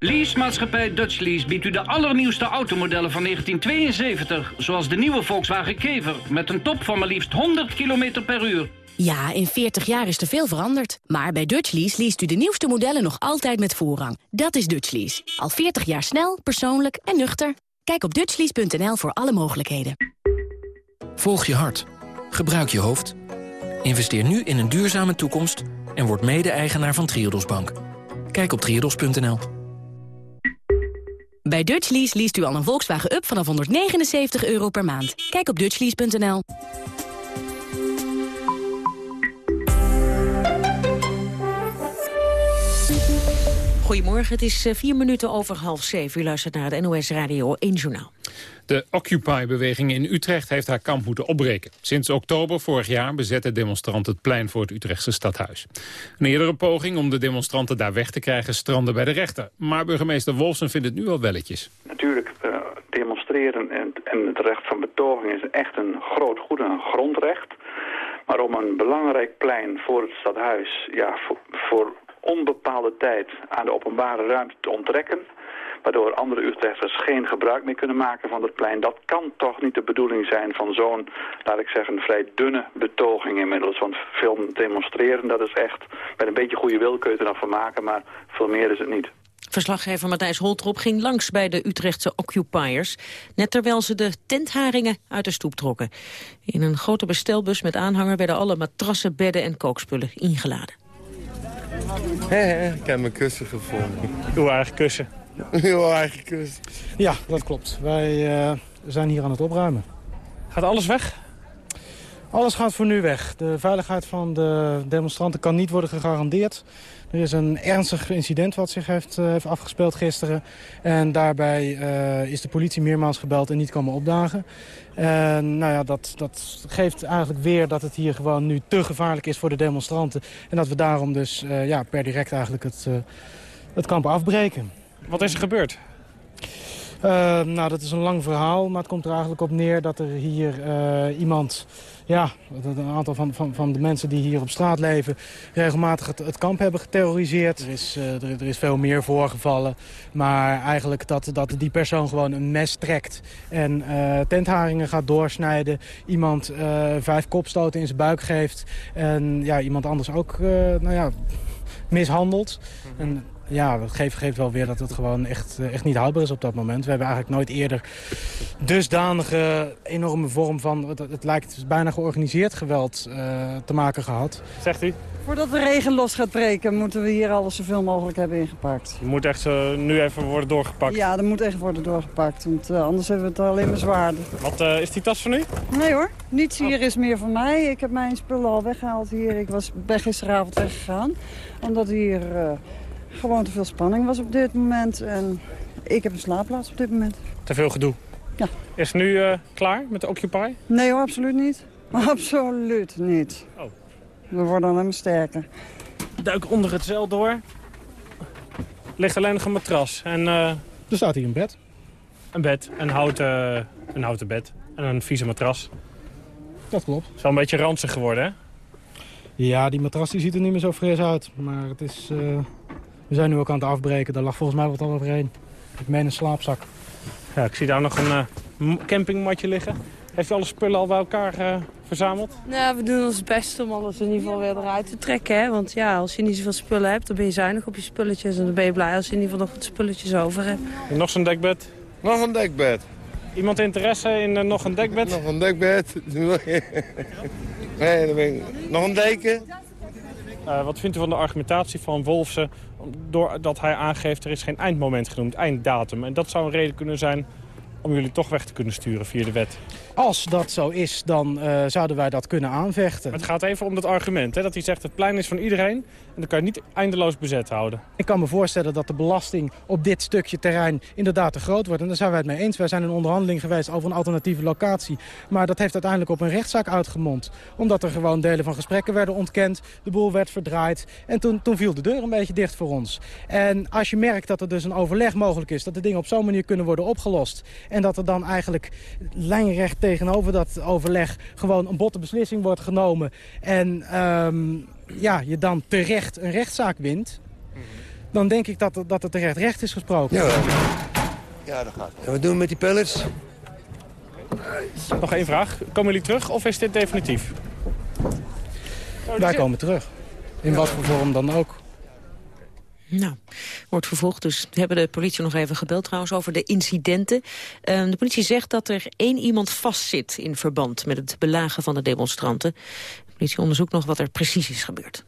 Leasemaatschappij Dutch Lease biedt u de allernieuwste automodellen van 1972... zoals de nieuwe Volkswagen Kever met een top van maar liefst 100 km per uur. Ja, in 40 jaar is er veel veranderd. Maar bij Dutch Lease leest u de nieuwste modellen nog altijd met voorrang. Dat is Dutch Lease. Al 40 jaar snel, persoonlijk en nuchter. Kijk op dutchlease.nl voor alle mogelijkheden. Volg je hart. Gebruik je hoofd. Investeer nu in een duurzame toekomst... en word mede-eigenaar van Triodos Bank. Kijk op triodos.nl. Bij Dutch Lease leest u al een Volkswagen Up vanaf 179 euro per maand. Kijk op dutchlease.nl. Goedemorgen, het is eh, vier minuten over half zeven. U luistert naar het NOS Radio 1 Journaal. De Occupy-beweging in Utrecht heeft haar kamp moeten opbreken. Sinds oktober vorig jaar bezetten demonstranten het plein voor het Utrechtse stadhuis. Een eerdere poging om de demonstranten daar weg te krijgen strandde bij de rechter. Maar burgemeester Wolfsen vindt het nu wel welletjes. Natuurlijk, uh, demonstreren en, en het recht van betoging is echt een groot goed, een grondrecht. Maar om een belangrijk plein voor het stadhuis ja, voor, voor onbepaalde tijd aan de openbare ruimte te onttrekken waardoor andere Utrechters geen gebruik meer kunnen maken van het plein. Dat kan toch niet de bedoeling zijn van zo'n, laat ik zeggen, vrij dunne betoging inmiddels. Want veel demonstreren, dat is echt, met een beetje goede wil kun je er van maken, maar veel meer is het niet. Verslaggever Matthijs Holtrop ging langs bij de Utrechtse occupiers... net terwijl ze de tentharingen uit de stoep trokken. In een grote bestelbus met aanhanger werden alle matrassen, bedden en kookspullen ingeladen. Hé, ik heb mijn kussen gevonden. Uw eigen kussen? Uw eigen kussen. Ja, dat klopt. Wij uh, zijn hier aan het opruimen. Gaat alles weg? Alles gaat voor nu weg. De veiligheid van de demonstranten kan niet worden gegarandeerd. Er is een ernstig incident wat zich heeft, heeft afgespeeld gisteren. En daarbij is de politie meermaals gebeld en niet komen opdagen. En nou ja, dat, dat geeft eigenlijk weer dat het hier gewoon nu te gevaarlijk is voor de demonstranten. En dat we daarom dus ja, per direct eigenlijk het, het kamp afbreken. Wat is er gebeurd? Nou, dat is een lang verhaal, maar het komt er eigenlijk op neer dat er hier iemand... Ja, een aantal van, van, van de mensen die hier op straat leven... regelmatig het, het kamp hebben geterroriseerd. Er is, uh, er, er, is veel meer voorgevallen. Maar eigenlijk dat, dat die persoon gewoon een mes trekt... en tentharingen gaat doorsnijden. Iemand vijf kopstoten in zijn buik geeft. En ja, iemand anders ook nou ja, mishandelt. Mm -hmm. en, ja, dat geeft, geeft wel weer dat het gewoon echt, echt niet houdbaar is op dat moment. We hebben eigenlijk nooit eerder dusdanige enorme vorm van... het, het lijkt bijna georganiseerd geweld uh, te maken gehad. Zegt u? Voordat de regen los gaat breken, moeten we hier alles zoveel mogelijk hebben ingepakt. Je moet echt uh, nu even worden doorgepakt? Ja, dat moet echt worden doorgepakt, want uh, anders hebben we het alleen maar zwaarder. Wat is die tas van u? Nee hoor, niets hier is meer van mij. Ik heb mijn spullen al weggehaald hier. Ik was, ben gisteravond weggegaan, omdat hier gewoon te veel spanning was op dit moment. En ik heb een slaapplaats op dit moment. Te veel gedoe? Ja. Is het nu uh, klaar met de Occupy? Nee hoor, absoluut niet. Absoluut niet. Oh. We worden alleen maar sterker. Duik onder het zeil door. Ligt alleen nog een matras. En, uh, er staat hier een bed. Een bed, een houten, een houten bed en een vieze matras. Dat klopt. Het is wel een beetje ranzig geworden, hè? Ja, die matras die ziet er niet meer zo fris uit. Maar het is... Uh... We zijn nu ook aan het afbreken. Daar lag volgens mij wat al overheen. Ik meen een slaapzak. Ja, ik zie daar nog een uh, campingmatje liggen. Heeft u alle spullen al bij elkaar uh, verzameld? Nou, we doen ons best om alles in ieder geval weer eruit te trekken. Hè? Want ja, als je niet zoveel spullen hebt, dan ben je zuinig op je spulletjes. En dan ben je blij als je in ieder geval nog wat spulletjes over hebt. Nog zo'n dekbed? Nog een dekbed. Iemand interesse in uh, nog een dekbed? Nog een dekbed. nee, dan ben ik... Nog een deken? Uh, wat vindt u van de argumentatie van Wolfsen... doordat hij aangeeft er is geen eindmoment genoemd, einddatum. En dat zou een reden kunnen zijn om jullie toch weg te kunnen sturen via de wet. Als dat zo is, dan uh, zouden wij dat kunnen aanvechten. Maar het gaat even om dat argument, hè, dat hij zegt het plein is van iedereen... en dan kan je niet eindeloos bezet houden. Ik kan me voorstellen dat de belasting op dit stukje terrein inderdaad te groot wordt. En daar zijn wij het mee eens. Wij zijn in onderhandeling geweest over een alternatieve locatie. Maar dat heeft uiteindelijk op een rechtszaak uitgemond. Omdat er gewoon delen van gesprekken werden ontkend. De boel werd verdraaid. En toen, toen viel de deur een beetje dicht voor ons. En als je merkt dat er dus een overleg mogelijk is... dat de dingen op zo'n manier kunnen worden opgelost... en dat er dan eigenlijk lijnrecht tegenover dat overleg gewoon een botte beslissing wordt genomen... en um, ja, je dan terecht een rechtszaak wint... dan denk ik dat, dat er terecht recht is gesproken. Ja, ja dat gaat. En wat doen we met die pellets? Nog één vraag. Komen jullie terug of is dit definitief? Wij komen terug. In wat voor vorm dan ook. Nou, wordt vervolgd. Dus we hebben de politie nog even gebeld trouwens over de incidenten. Uh, de politie zegt dat er één iemand vastzit in verband met het belagen van de demonstranten. De politie onderzoekt nog wat er precies is gebeurd.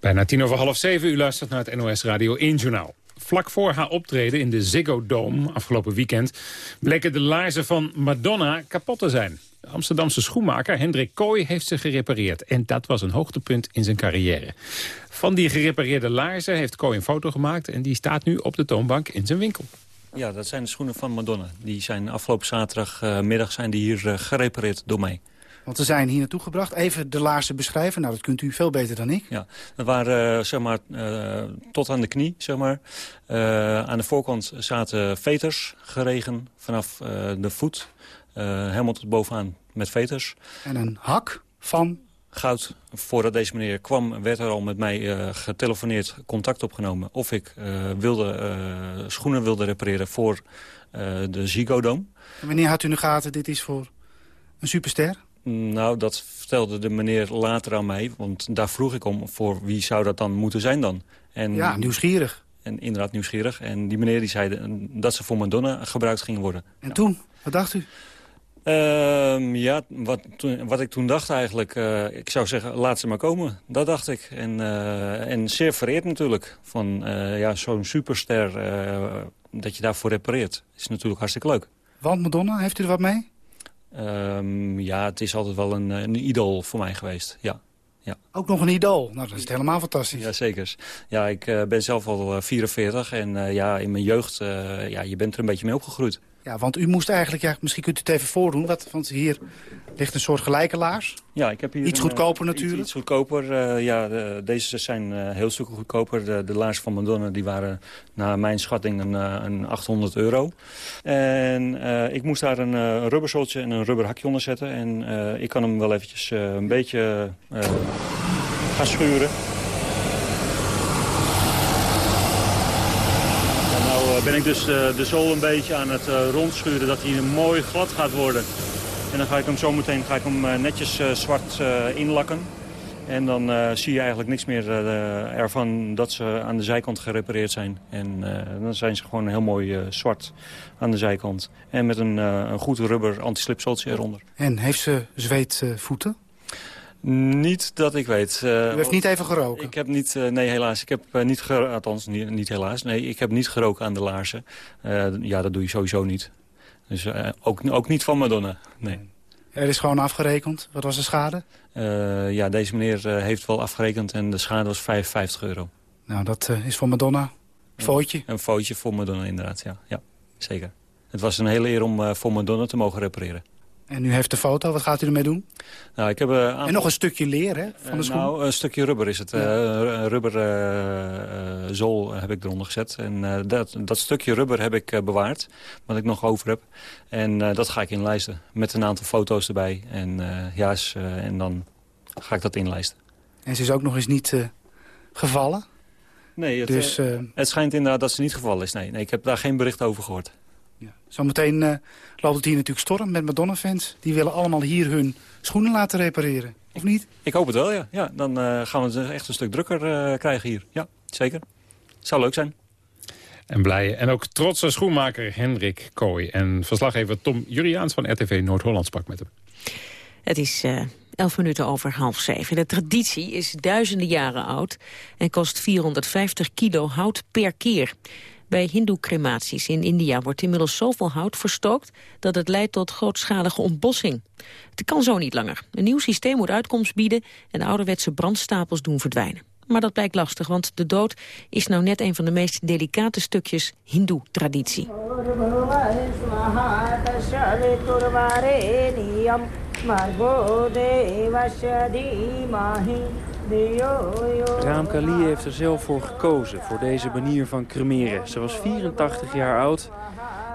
Bijna tien over half zeven, u luistert naar het NOS Radio 1 Journaal. Vlak voor haar optreden in de Ziggo Dome afgelopen weekend... bleken de laarzen van Madonna kapot te zijn. De Amsterdamse schoenmaker Hendrik Kooi heeft ze gerepareerd. En dat was een hoogtepunt in zijn carrière. Van die gerepareerde laarzen heeft Kooi een foto gemaakt... en die staat nu op de toonbank in zijn winkel. Ja, dat zijn de schoenen van Madonna. Die zijn afgelopen zaterdagmiddag zijn die hier uh, gerepareerd door mij. Want ze zijn hier naartoe gebracht. Even de laarzen beschrijven. Nou, dat kunt u veel beter dan ik. Ja, dat waren uh, zeg maar uh, tot aan de knie, zeg maar. Uh, aan de voorkant zaten veters geregen vanaf de voet. Helemaal tot bovenaan met veters. En een hak van goud. Voordat deze meneer kwam, werd er al met mij uh, getelefoneerd, contact opgenomen... of ik uh, wilde, uh, schoenen wilde repareren voor de Ziggo Dome. En wanneer had u in de gaten, dit is voor een superster? Nou, dat vertelde de meneer later aan mij. Want daar vroeg ik om, voor wie zou dat dan moeten zijn dan? En, ja, nieuwsgierig. En inderdaad nieuwsgierig. En die meneer die zei dat ze voor Madonna gebruikt gingen worden. En ja. toen? Wat dacht u? Uh, ja, wat, toen, wat ik toen dacht eigenlijk, uh, ik zou zeggen, laat ze maar komen. Dat dacht ik. En, uh, en zeer vereerd natuurlijk. Van uh, ja, zo'n superster, dat je daarvoor repareert, is natuurlijk hartstikke leuk. Want Madonna, heeft u er wat mee? Ehm, ja, het is altijd wel een, een idool voor mij geweest, ja. ja. Ook nog een idool. Nou, dat is helemaal fantastisch. Ja, zeker. Ja, ik uh, ben zelf al 44 en uh, ja, in mijn jeugd, uh, ja, je bent er een beetje mee opgegroeid. Ja, want u moest eigenlijk, ja, misschien kunt u het even voordoen, wat, want hier ligt een soort gelijke laars. Ja, ik heb hier iets een, goedkoper natuurlijk. Iets, iets goedkoper, uh, ja, de, deze zijn uh, heel stuk goedkoper. De, de laars van Madonna die waren naar mijn schatting een, een 800 euro. En ik moest daar een, rubberzooltje en een rubber hakje onder zetten. En ik kan hem wel eventjes een beetje gaan schuren. Ben ik dus uh, de zool een beetje aan het uh, rondschuren... dat hij mooi glad gaat worden. En dan ga ik hem zo meteen ga ik hem, uh, netjes zwart inlakken. En dan zie je eigenlijk niks meer ervan dat ze aan de zijkant gerepareerd zijn. En dan zijn ze gewoon heel mooi zwart aan de zijkant. En met een, een goed rubber anti-slipzooltje eronder. En heeft ze zweetvoeten? Niet dat ik weet. Uh, U heeft niet even geroken? Ik heb niet, uh, nee helaas. Ik heb uh, niet geroken, althans niet, niet, helaas. Nee, ik heb niet geroken aan de laarzen. ja, dat doe je sowieso niet. Dus ook, ook niet van Madonna, nee. Er is gewoon afgerekend. Wat was de schade? ja, deze meneer heeft wel afgerekend en de schade was 55 euro. Nou, dat is voor Madonna. Een footje? Een footje voor Madonna inderdaad, ja. ja zeker. Het was een hele eer om voor Madonna te mogen repareren. En u heeft de foto, wat gaat u ermee doen? Nou, ik heb, uh, aantal... En nog een stukje leer hè, van de schoen? Uh, nou, een stukje rubber is het. Ja. Uh, rubber zool heb ik eronder gezet. En dat, dat stukje rubber heb ik bewaard, wat ik nog over heb. En dat ga ik inlijsten, met een aantal foto's erbij. En, ja, en dan ga ik dat inlijsten. En ze is ook nog eens niet gevallen? Nee, het, dus, het schijnt inderdaad dat ze niet gevallen is. Nee, nee, ik heb daar geen bericht over gehoord. Zometeen uh, loopt het hier natuurlijk storm met Madonna-fans. Die willen allemaal hier hun schoenen laten repareren. Of niet? Ik hoop het wel, ja. ja dan uh, gaan we het echt een stuk drukker uh, krijgen hier. Ja, zeker. Zou leuk zijn. En blije en ook trotse schoenmaker Hendrik Kooi. En verslaggever Tom Juriaans van RTV Noord-Holland sprak met hem. Het is elf minuten over half zeven. De traditie is duizenden jaren oud en kost 450 kilo hout per keer. Bij hindoe-crematies in India wordt inmiddels zoveel hout verstookt... dat het leidt tot grootschalige ontbossing. Het kan zo niet langer. Een nieuw systeem moet uitkomst bieden... en ouderwetse brandstapels doen verdwijnen. Maar dat blijkt lastig, want de dood is nou net een van de meest delicate stukjes hindoe-traditie. Raamkali heeft er zelf voor gekozen, voor deze manier van cremeren. Ze was 84 jaar oud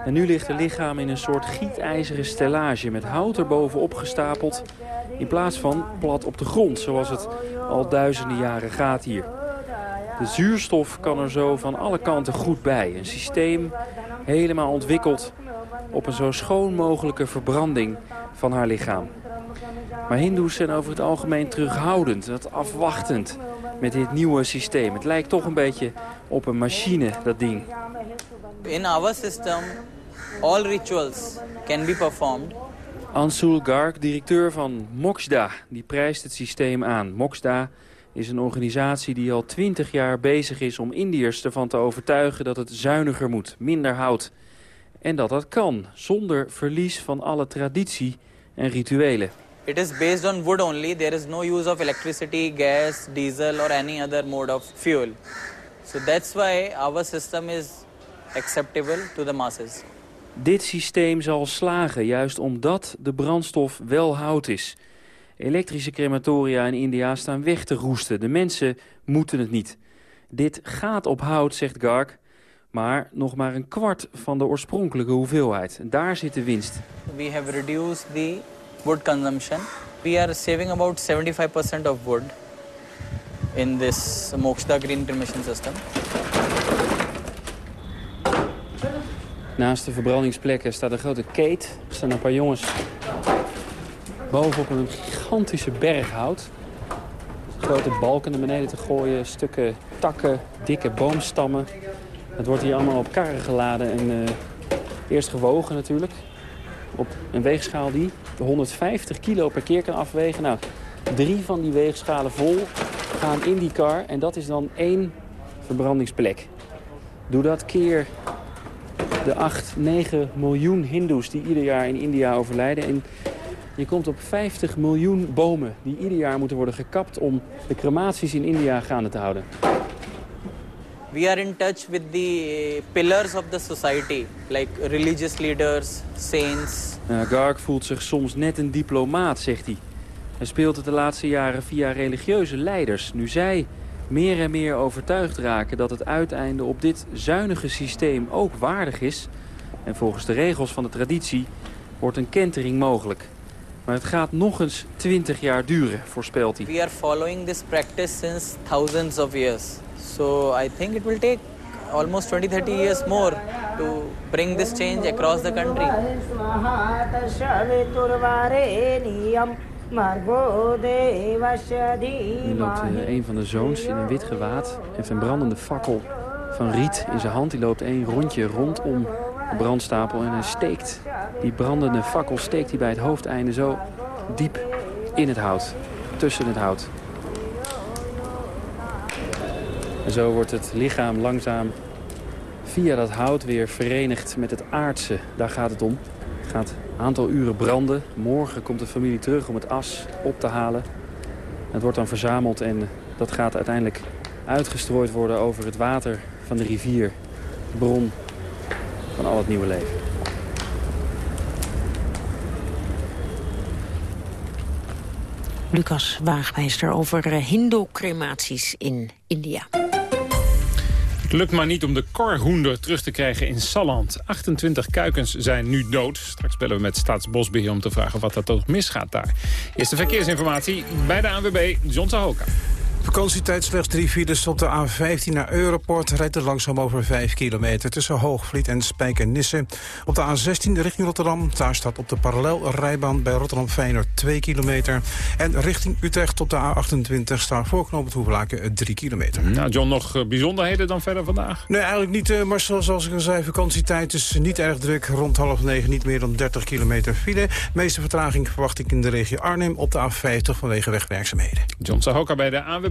en nu ligt haar lichaam in een soort gietijzeren stellage... met hout erbovenop gestapeld, in plaats van plat op de grond... zoals het al duizenden jaren gaat hier. De zuurstof kan er zo van alle kanten goed bij. Een systeem helemaal ontwikkeld op een zo schoon mogelijke verbranding van haar lichaam. Maar hindoes zijn over het algemeen terughoudend, dat afwachtend met dit nieuwe systeem. Het lijkt toch een beetje op een machine, dat ding. In our system, all rituals can be performed. Ansul Garg, directeur van Moksda, die prijst het systeem aan. Moksda is een organisatie die al twintig jaar bezig is om Indiërs ervan te overtuigen dat het zuiniger moet, minder hout. En dat dat kan, zonder verlies van alle traditie en rituelen. It is based on wood only. There is no use of electricity, gas, diesel or any other mode of fuel. So that's why our system is acceptable to the masses. Dit systeem zal slagen, juist omdat de brandstof wel hout is. Elektrische crematoria in India staan weg te roesten. De mensen moeten het niet. Dit gaat op hout, zegt Garg, maar nog maar een kwart van de oorspronkelijke hoeveelheid. Daar zit de winst. We have reduced the wood consumption. We are saving about 75% of wood in this Moksha green cremation system. Naast de verbrandingsplekken staat een grote keet. Er staan een paar jongens bovenop een gigantische berg hout. Grote balken naar beneden te gooien, stukken takken, dikke boomstammen. Het wordt hier allemaal op karren geladen en uh, eerst gewogen natuurlijk op een weegschaal die 150 kilo per keer kan afwegen. Nou, drie van die weegschalen vol gaan in die kar en dat is dan één verbrandingsplek. Doe dat keer de 8, 9 miljoen hindoes die ieder jaar in India overlijden. En Je komt op 50 miljoen bomen die ieder jaar moeten worden gekapt om de crematies in India gaande te houden. We are in touch with the pillars of the society, like religious leaders, saints. Nou, Garg voelt zich soms net een diplomaat, zegt hij. Hij speelt het de laatste jaren via religieuze leiders. Nu zij meer en meer overtuigd raken dat het uiteinde op dit zuinige systeem ook waardig is... en volgens de regels van de traditie wordt een kentering mogelijk. Maar het gaat nog eens 20 jaar duren, voorspelt hij. We are following this practice since thousands of years. So I think it will take almost 20, 30 years more to bring this change across the country. Nu loopt eh, een van de zoons in een wit gewaad. heeft een brandende fakkel van riet in zijn hand. Die loopt één rondje rondom de brandstapel en hij steekt. Die brandende fakkel steekt hij bij het hoofdeinde zo diep in het hout. Tussen het hout. En zo wordt het lichaam langzaam via dat hout weer verenigd met het aardse. Daar gaat het om. Het gaat een aantal uren branden. Morgen komt de familie terug om het as op te halen. Het wordt dan verzameld en dat gaat uiteindelijk uitgestrooid worden over het water van de rivier. Bron van al het nieuwe leven. Lucas Waagmeester over eh, hindoe-crematies in India. Het lukt maar niet om de korhoender terug te krijgen in Salland. 28 kuikens zijn nu dood. Straks bellen we met Staatsbosbeheer om te vragen wat er toch misgaat daar. Eerste verkeersinformatie bij de ANWB, John Tahoka. Vakantietijd slechts drie files op de A15 naar Europort. Rijdt er langzaam over 5 kilometer tussen Hoogvliet en Spijkenisse. Op de A16 richting Rotterdam. Daar staat op de parallelrijbaan bij Rotterdam Feyenoord 2 kilometer. En richting Utrecht op de A28 staat voorknopend Hoevelaken 3 kilometer. Nou John, nog eh, bijzonderheden dan verder vandaag? Nee, eigenlijk niet, uh, Marcel. Zoals ik al zei, vakantietijd is niet erg druk. Rond half negen niet meer dan 30 kilometer file. Meeste vertraging verwacht ik in de regio Arnhem op de A50 vanwege wegwerkzaamheden. John Sahoka bij de ANWB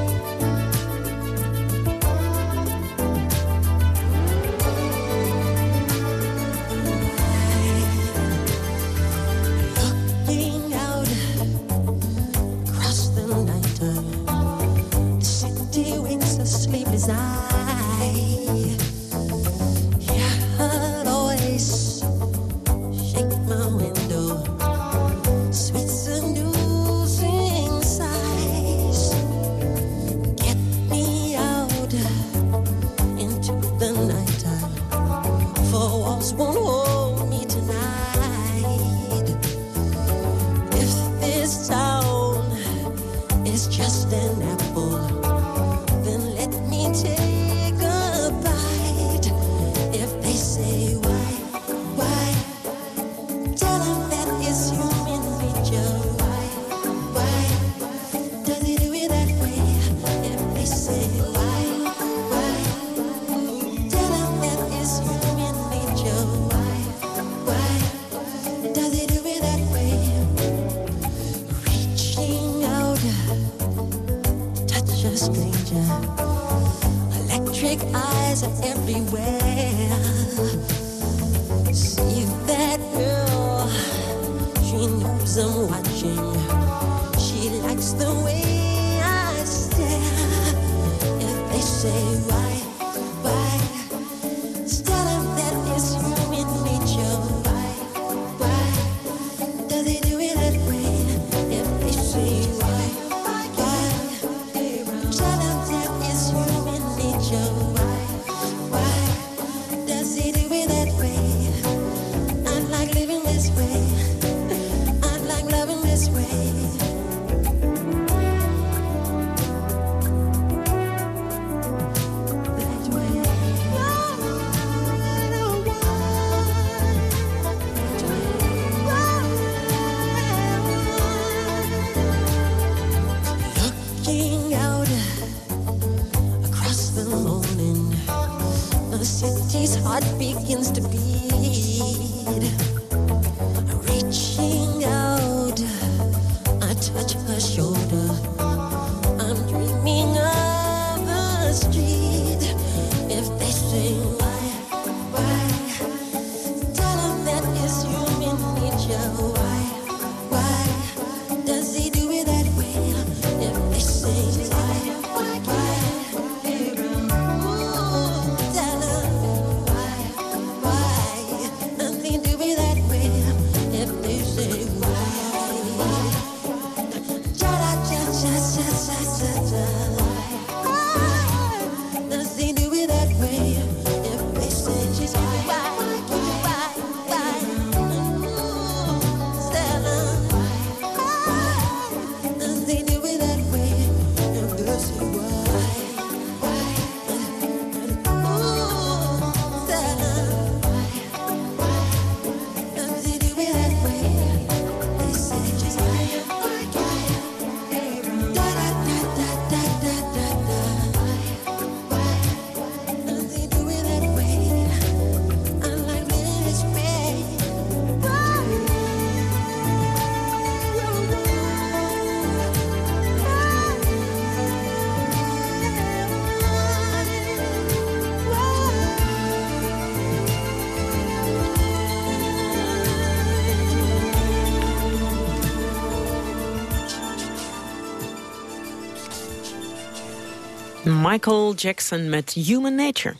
Michael Jackson met Human Nature.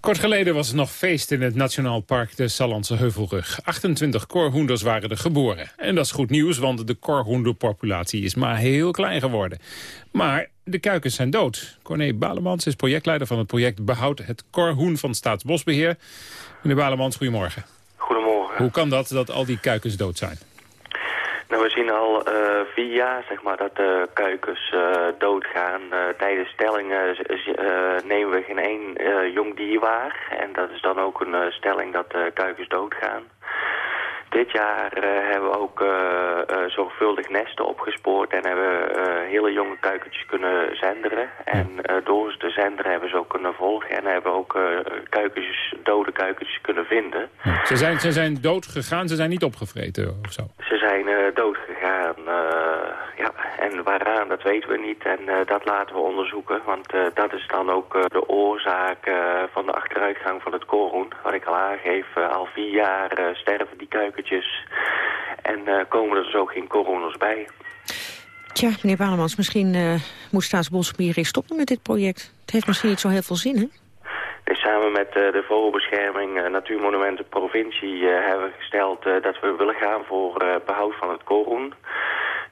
Kort geleden was er nog feest in het Nationaal Park de Sallandse Heuvelrug. 28 korhoenders waren er geboren. En dat is goed nieuws, want de korhoenderpopulatie is maar heel klein geworden. Maar de kuikens zijn dood. Corné Balemans is projectleider van het project Behoud het Korhoen van Staatsbosbeheer. Meneer Balemans, goedemorgen. Goedemorgen. Hoe kan dat dat al die kuikens dood zijn? Nou, we zien al uh, vier jaar zeg maar, dat de kuikens uh, doodgaan. Uh, tijdens stellingen nemen we geen één jong dier waar. En dat is dan ook een stelling dat de kuikens doodgaan. Dit jaar uh, hebben we ook uh, uh, zorgvuldig nesten opgespoord en hebben hele jonge kuikentjes kunnen zenderen. En door ze te zenderen hebben ze ook kunnen volgen en hebben ook kuikentjes, dode kuikentjes kunnen vinden. Ze zijn, ze zijn dood gegaan, ze zijn niet opgevreten of zo? Ze zijn dood gegaan, ja. En waaraan, dat weten we niet en dat laten we onderzoeken. Want dat is dan ook de oorzaak van de achteruitgang van het koolhoen. Wat ik al aangeef, al vier jaar sterven die kuikentjes en komen er dus ook geen coronas bij. Tja, meneer Balemans, misschien uh, moet Staatsbosbeheer eens stoppen met dit project. Het heeft misschien niet zo heel veel zin, hè? Dus samen met uh, de Vogelbescherming, Natuurmonumenten, Provincie... hebben we gesteld dat we willen gaan voor behoud van het koolhoen.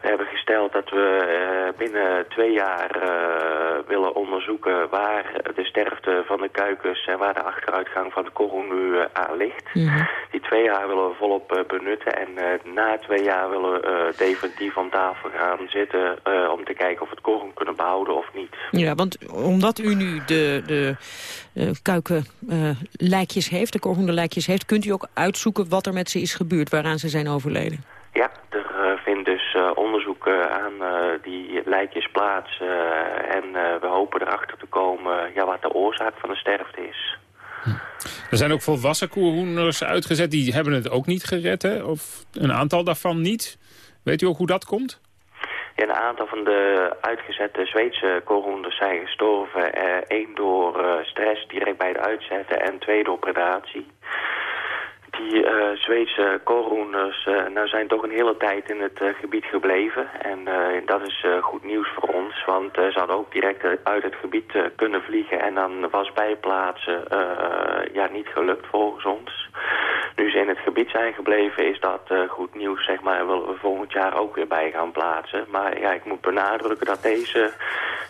We hebben gesteld dat we uh, binnen twee jaar uh, willen onderzoeken waar de sterfte van de kuikens en waar de achteruitgang van de korrel nu aan ligt. -hmm. Die twee jaar willen we volop benutten en na twee jaar willen we definitief aan tafel gaan zitten om te kijken of we het korrel kunnen behouden of niet. Ja, want omdat u nu de, de kuikenlijkjes heeft, de korhoenderlijkjes heeft, kunt u ook uitzoeken wat er met ze is gebeurd, waaraan ze zijn overleden? Ja, er vindt dus uh, onderzoek uh, aan uh, die lijkjes plaats. en we hopen erachter te komen ja, wat de oorzaak van de sterfte is. Er zijn ook volwassen koerhoenders uitgezet. Die hebben het ook niet gered, hè? Of een aantal daarvan niet. Weet u ook hoe dat komt? Ja, een aantal van de uitgezette Zweedse koolhoenders zijn gestorven. Eén door stress direct bij het uitzetten en twee door predatie die uh, Zweedse koolhoenders uh, nou zijn toch een hele tijd in het uh, gebied gebleven. En dat is goed nieuws voor ons, want ze hadden ook direct uit het gebied kunnen vliegen. En dan was bijplaatsen ja, niet gelukt volgens ons. Nu ze in het gebied zijn gebleven is dat goed nieuws, zeg maar. En willen we volgend jaar ook weer bij gaan plaatsen. Maar ja, ik moet benadrukken dat deze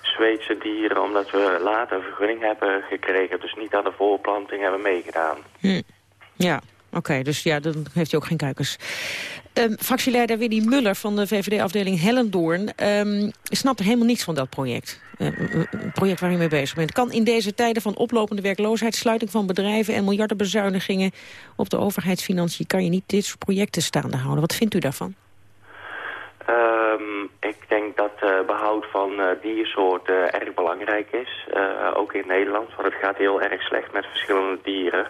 Zweedse dieren, omdat we later vergunning hebben gekregen, dus niet aan de voorplanting hebben meegedaan. Hm. Ja, Oké, dus ja, dan heeft hij ook geen kuikens. Um, fractieleider Willy Muller van de VVD-afdeling Hellendoorn... Um, snapt helemaal niets van dat project. Uh, een project waar u mee bezig bent. Kan in deze tijden van oplopende werkloosheid... sluiting van bedrijven en miljardenbezuinigingen... op de overheidsfinanciën... kan je niet dit soort projecten staande houden. Wat vindt u daarvan? Um, ik denk dat uh, behoud van uh, diersoorten uh, erg belangrijk is. ook in Nederland, want het gaat heel erg slecht met verschillende dieren.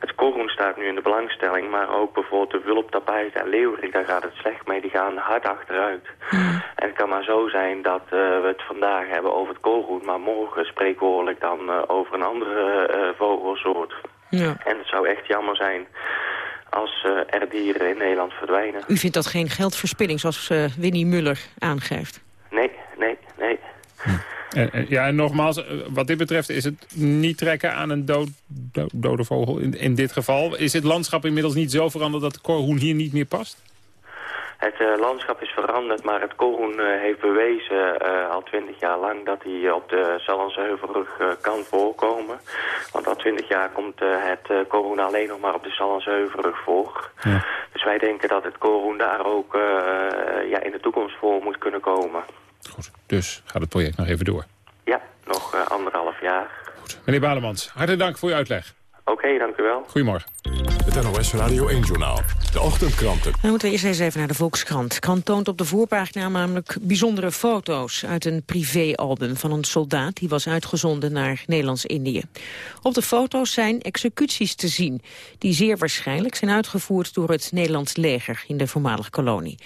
Het korhoen staat nu in de belangstelling, maar ook bijvoorbeeld de wulptapijt en leeuwerik, daar gaat het slecht mee. Die gaan hard achteruit. Mm. En het kan maar zo zijn dat we het vandaag hebben over het koolhoen, maar morgen spreekwoordelijk dan over een andere vogelsoort. Ja. En het zou echt jammer zijn als er dieren in Nederland verdwijnen. U vindt dat geen geldverspilling zoals Winnie Muller aangeeft? Nee, nee, nee. En, ja, en nogmaals, wat dit betreft is het niet trekken aan een dood, dood, dode vogel in, in dit geval. Is het landschap inmiddels niet zo veranderd dat de korhoen hier niet meer past? Het uh, landschap is veranderd, maar het koolhoen uh, heeft bewezen uh, al twintig jaar lang dat hij op de Sallandse Heuvelrug kan voorkomen. Want al twintig jaar komt het koolhoen alleen nog maar op de Sallandse Heuvelrug voor. Ja. Dus wij denken dat het koolhoen daar ook ja, in de toekomst voor moet kunnen komen. Goed, dus gaat het project nog even door? Ja, nog anderhalf jaar. Goed. Meneer Balemans, hartelijk dank voor uw uitleg. Oké, okay, dank u wel. Goedemorgen. Het NOS Radio 1-journaal. De ochtendkranten. Dan moeten we eerst eens even naar de Volkskrant. De krant toont op de voorpagina namelijk bijzondere foto's... uit een privéalbum van een soldaat die was uitgezonden naar Nederlands-Indië. Op de foto's zijn executies te zien... die zeer waarschijnlijk zijn uitgevoerd door het Nederlands leger... in de voormalige kolonie.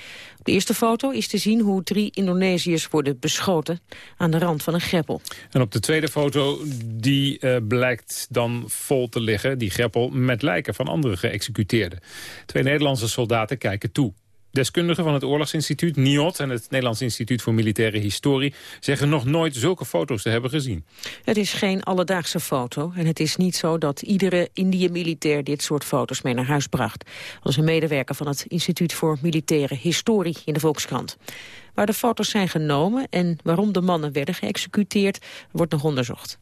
De eerste foto is te zien hoe drie Indonesiërs worden beschoten... aan de rand van een greppel. En op de tweede foto, die uh, blijkt dan vol te liggen... die greppel met lijken van andere geëxecuteerden. Twee Nederlandse soldaten kijken toe. Deskundigen van het Oorlogsinstituut, NIOT... en het Nederlands Instituut voor Militaire Historie... zeggen nog nooit zulke foto's te hebben gezien. Het is geen alledaagse foto en het is niet zo dat iedere Indië-militair dit soort foto's mee naar huis bracht. Dat is een medewerker van het Instituut voor Militaire Historie in de Volkskrant. Waar de foto's zijn genomen en waarom de mannen werden geëxecuteerd, wordt nog onderzocht.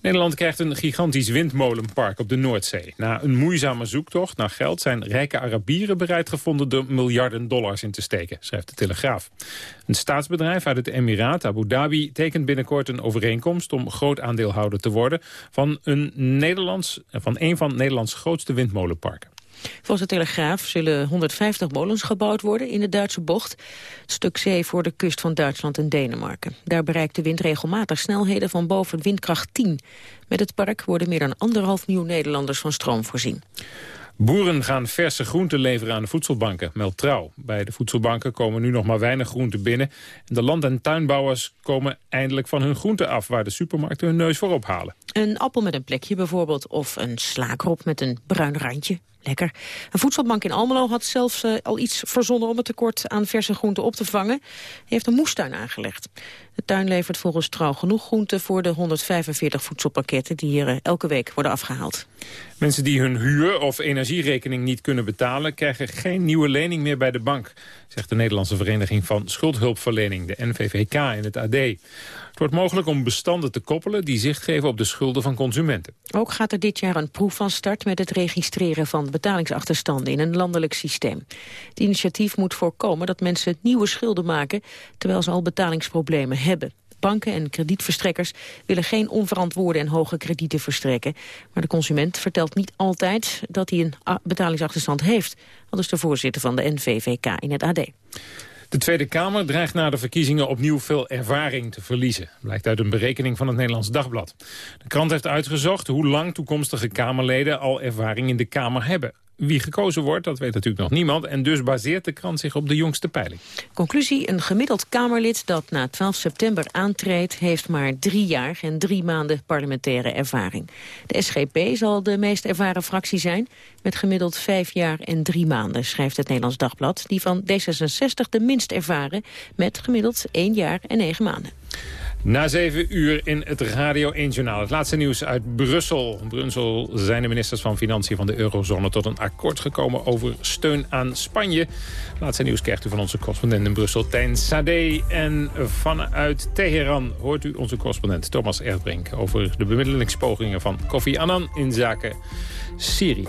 Nederland krijgt een gigantisch windmolenpark op de Noordzee. Na een moeizame zoektocht naar geld zijn rijke Arabieren bereid gevonden er miljarden dollars in te steken, schrijft de Telegraaf. Een staatsbedrijf uit het Emiraat, Abu Dhabi, tekent binnenkort een overeenkomst om groot aandeelhouder te worden van een, Nederlands, van een van Nederlands grootste windmolenparken. Volgens de Telegraaf zullen 150 molens gebouwd worden in de Duitse bocht. Stuk zee voor de kust van Duitsland en Denemarken. Daar bereikt de wind regelmatig snelheden van boven windkracht 10. Met het park worden meer dan anderhalf miljoen Nederlanders van stroom voorzien. Boeren gaan verse groenten leveren aan de voedselbanken, meldt Trouw. Bij de voedselbanken komen nu nog maar weinig groenten binnen. En de land- en tuinbouwers komen eindelijk van hun groenten af... waar de supermarkten hun neus voor ophalen. Een appel met een plekje bijvoorbeeld, of een slaakrop met een bruin randje. Lekker. Een voedselbank in Almelo had zelfs uh, al iets verzonnen om het tekort aan verse groenten op te vangen. Hij heeft een moestuin aangelegd. De tuin levert volgens Trouw genoeg groenten voor de 145 voedselpakketten die hier uh, elke week worden afgehaald. Mensen die hun huur- of energierekening niet kunnen betalen... krijgen geen nieuwe lening meer bij de bank, zegt de Nederlandse Vereniging van Schuldhulpverlening, de NVVK, in het AD. Het wordt mogelijk om bestanden te koppelen die zicht geven op de schulden van consumenten. Ook gaat er dit jaar een proef van start met het registreren van betalingsachterstanden in een landelijk systeem. Het initiatief moet voorkomen dat mensen nieuwe schulden maken terwijl ze al betalingsproblemen hebben. Banken en kredietverstrekkers willen geen onverantwoorde en hoge kredieten verstrekken. Maar de consument vertelt niet altijd dat hij een betalingsachterstand heeft. Dat is de voorzitter van de NVVK in het AD. De Tweede Kamer dreigt na de verkiezingen opnieuw veel ervaring te verliezen. Blijkt uit een berekening van het Nederlands Dagblad. De krant heeft uitgezocht hoe lang toekomstige Kamerleden al ervaring in de Kamer hebben. Wie gekozen wordt, dat weet natuurlijk nog niemand. En dus baseert de krant zich op de jongste peiling. Conclusie, een gemiddeld Kamerlid dat na 12 september aantreedt... heeft maar drie jaar en drie maanden parlementaire ervaring. De SGP zal de meest ervaren fractie zijn... met gemiddeld vijf jaar en drie maanden, schrijft het Nederlands Dagblad. Die van D66 de minst ervaren, met gemiddeld één jaar en negen maanden. Na zeven uur in het Radio 1-journaal. Het laatste nieuws uit Brussel. Brussel zijn de ministers van Financiën van de eurozone... tot een akkoord gekomen over steun aan Spanje. Het laatste nieuws krijgt u van onze correspondent in Brussel, Tijn Sade. En vanuit Teheran hoort u onze correspondent Thomas Erdbrink... over de bemiddelingspogingen van Kofi Annan in zaken Syrië.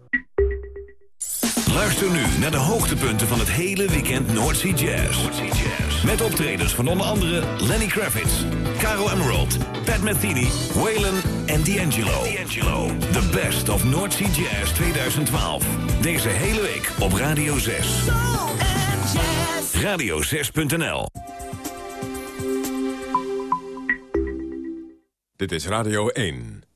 Luister nu naar de hoogtepunten van het hele weekend Noordsea Jazz. Met optredens van onder andere Lenny Kravitz, Caro Emerald, Pat Metheny, Waylon en D'Angelo. The best of Noordsea Jazz 2012. Deze hele week op Radio 6. Radio6.nl Dit is Radio 1.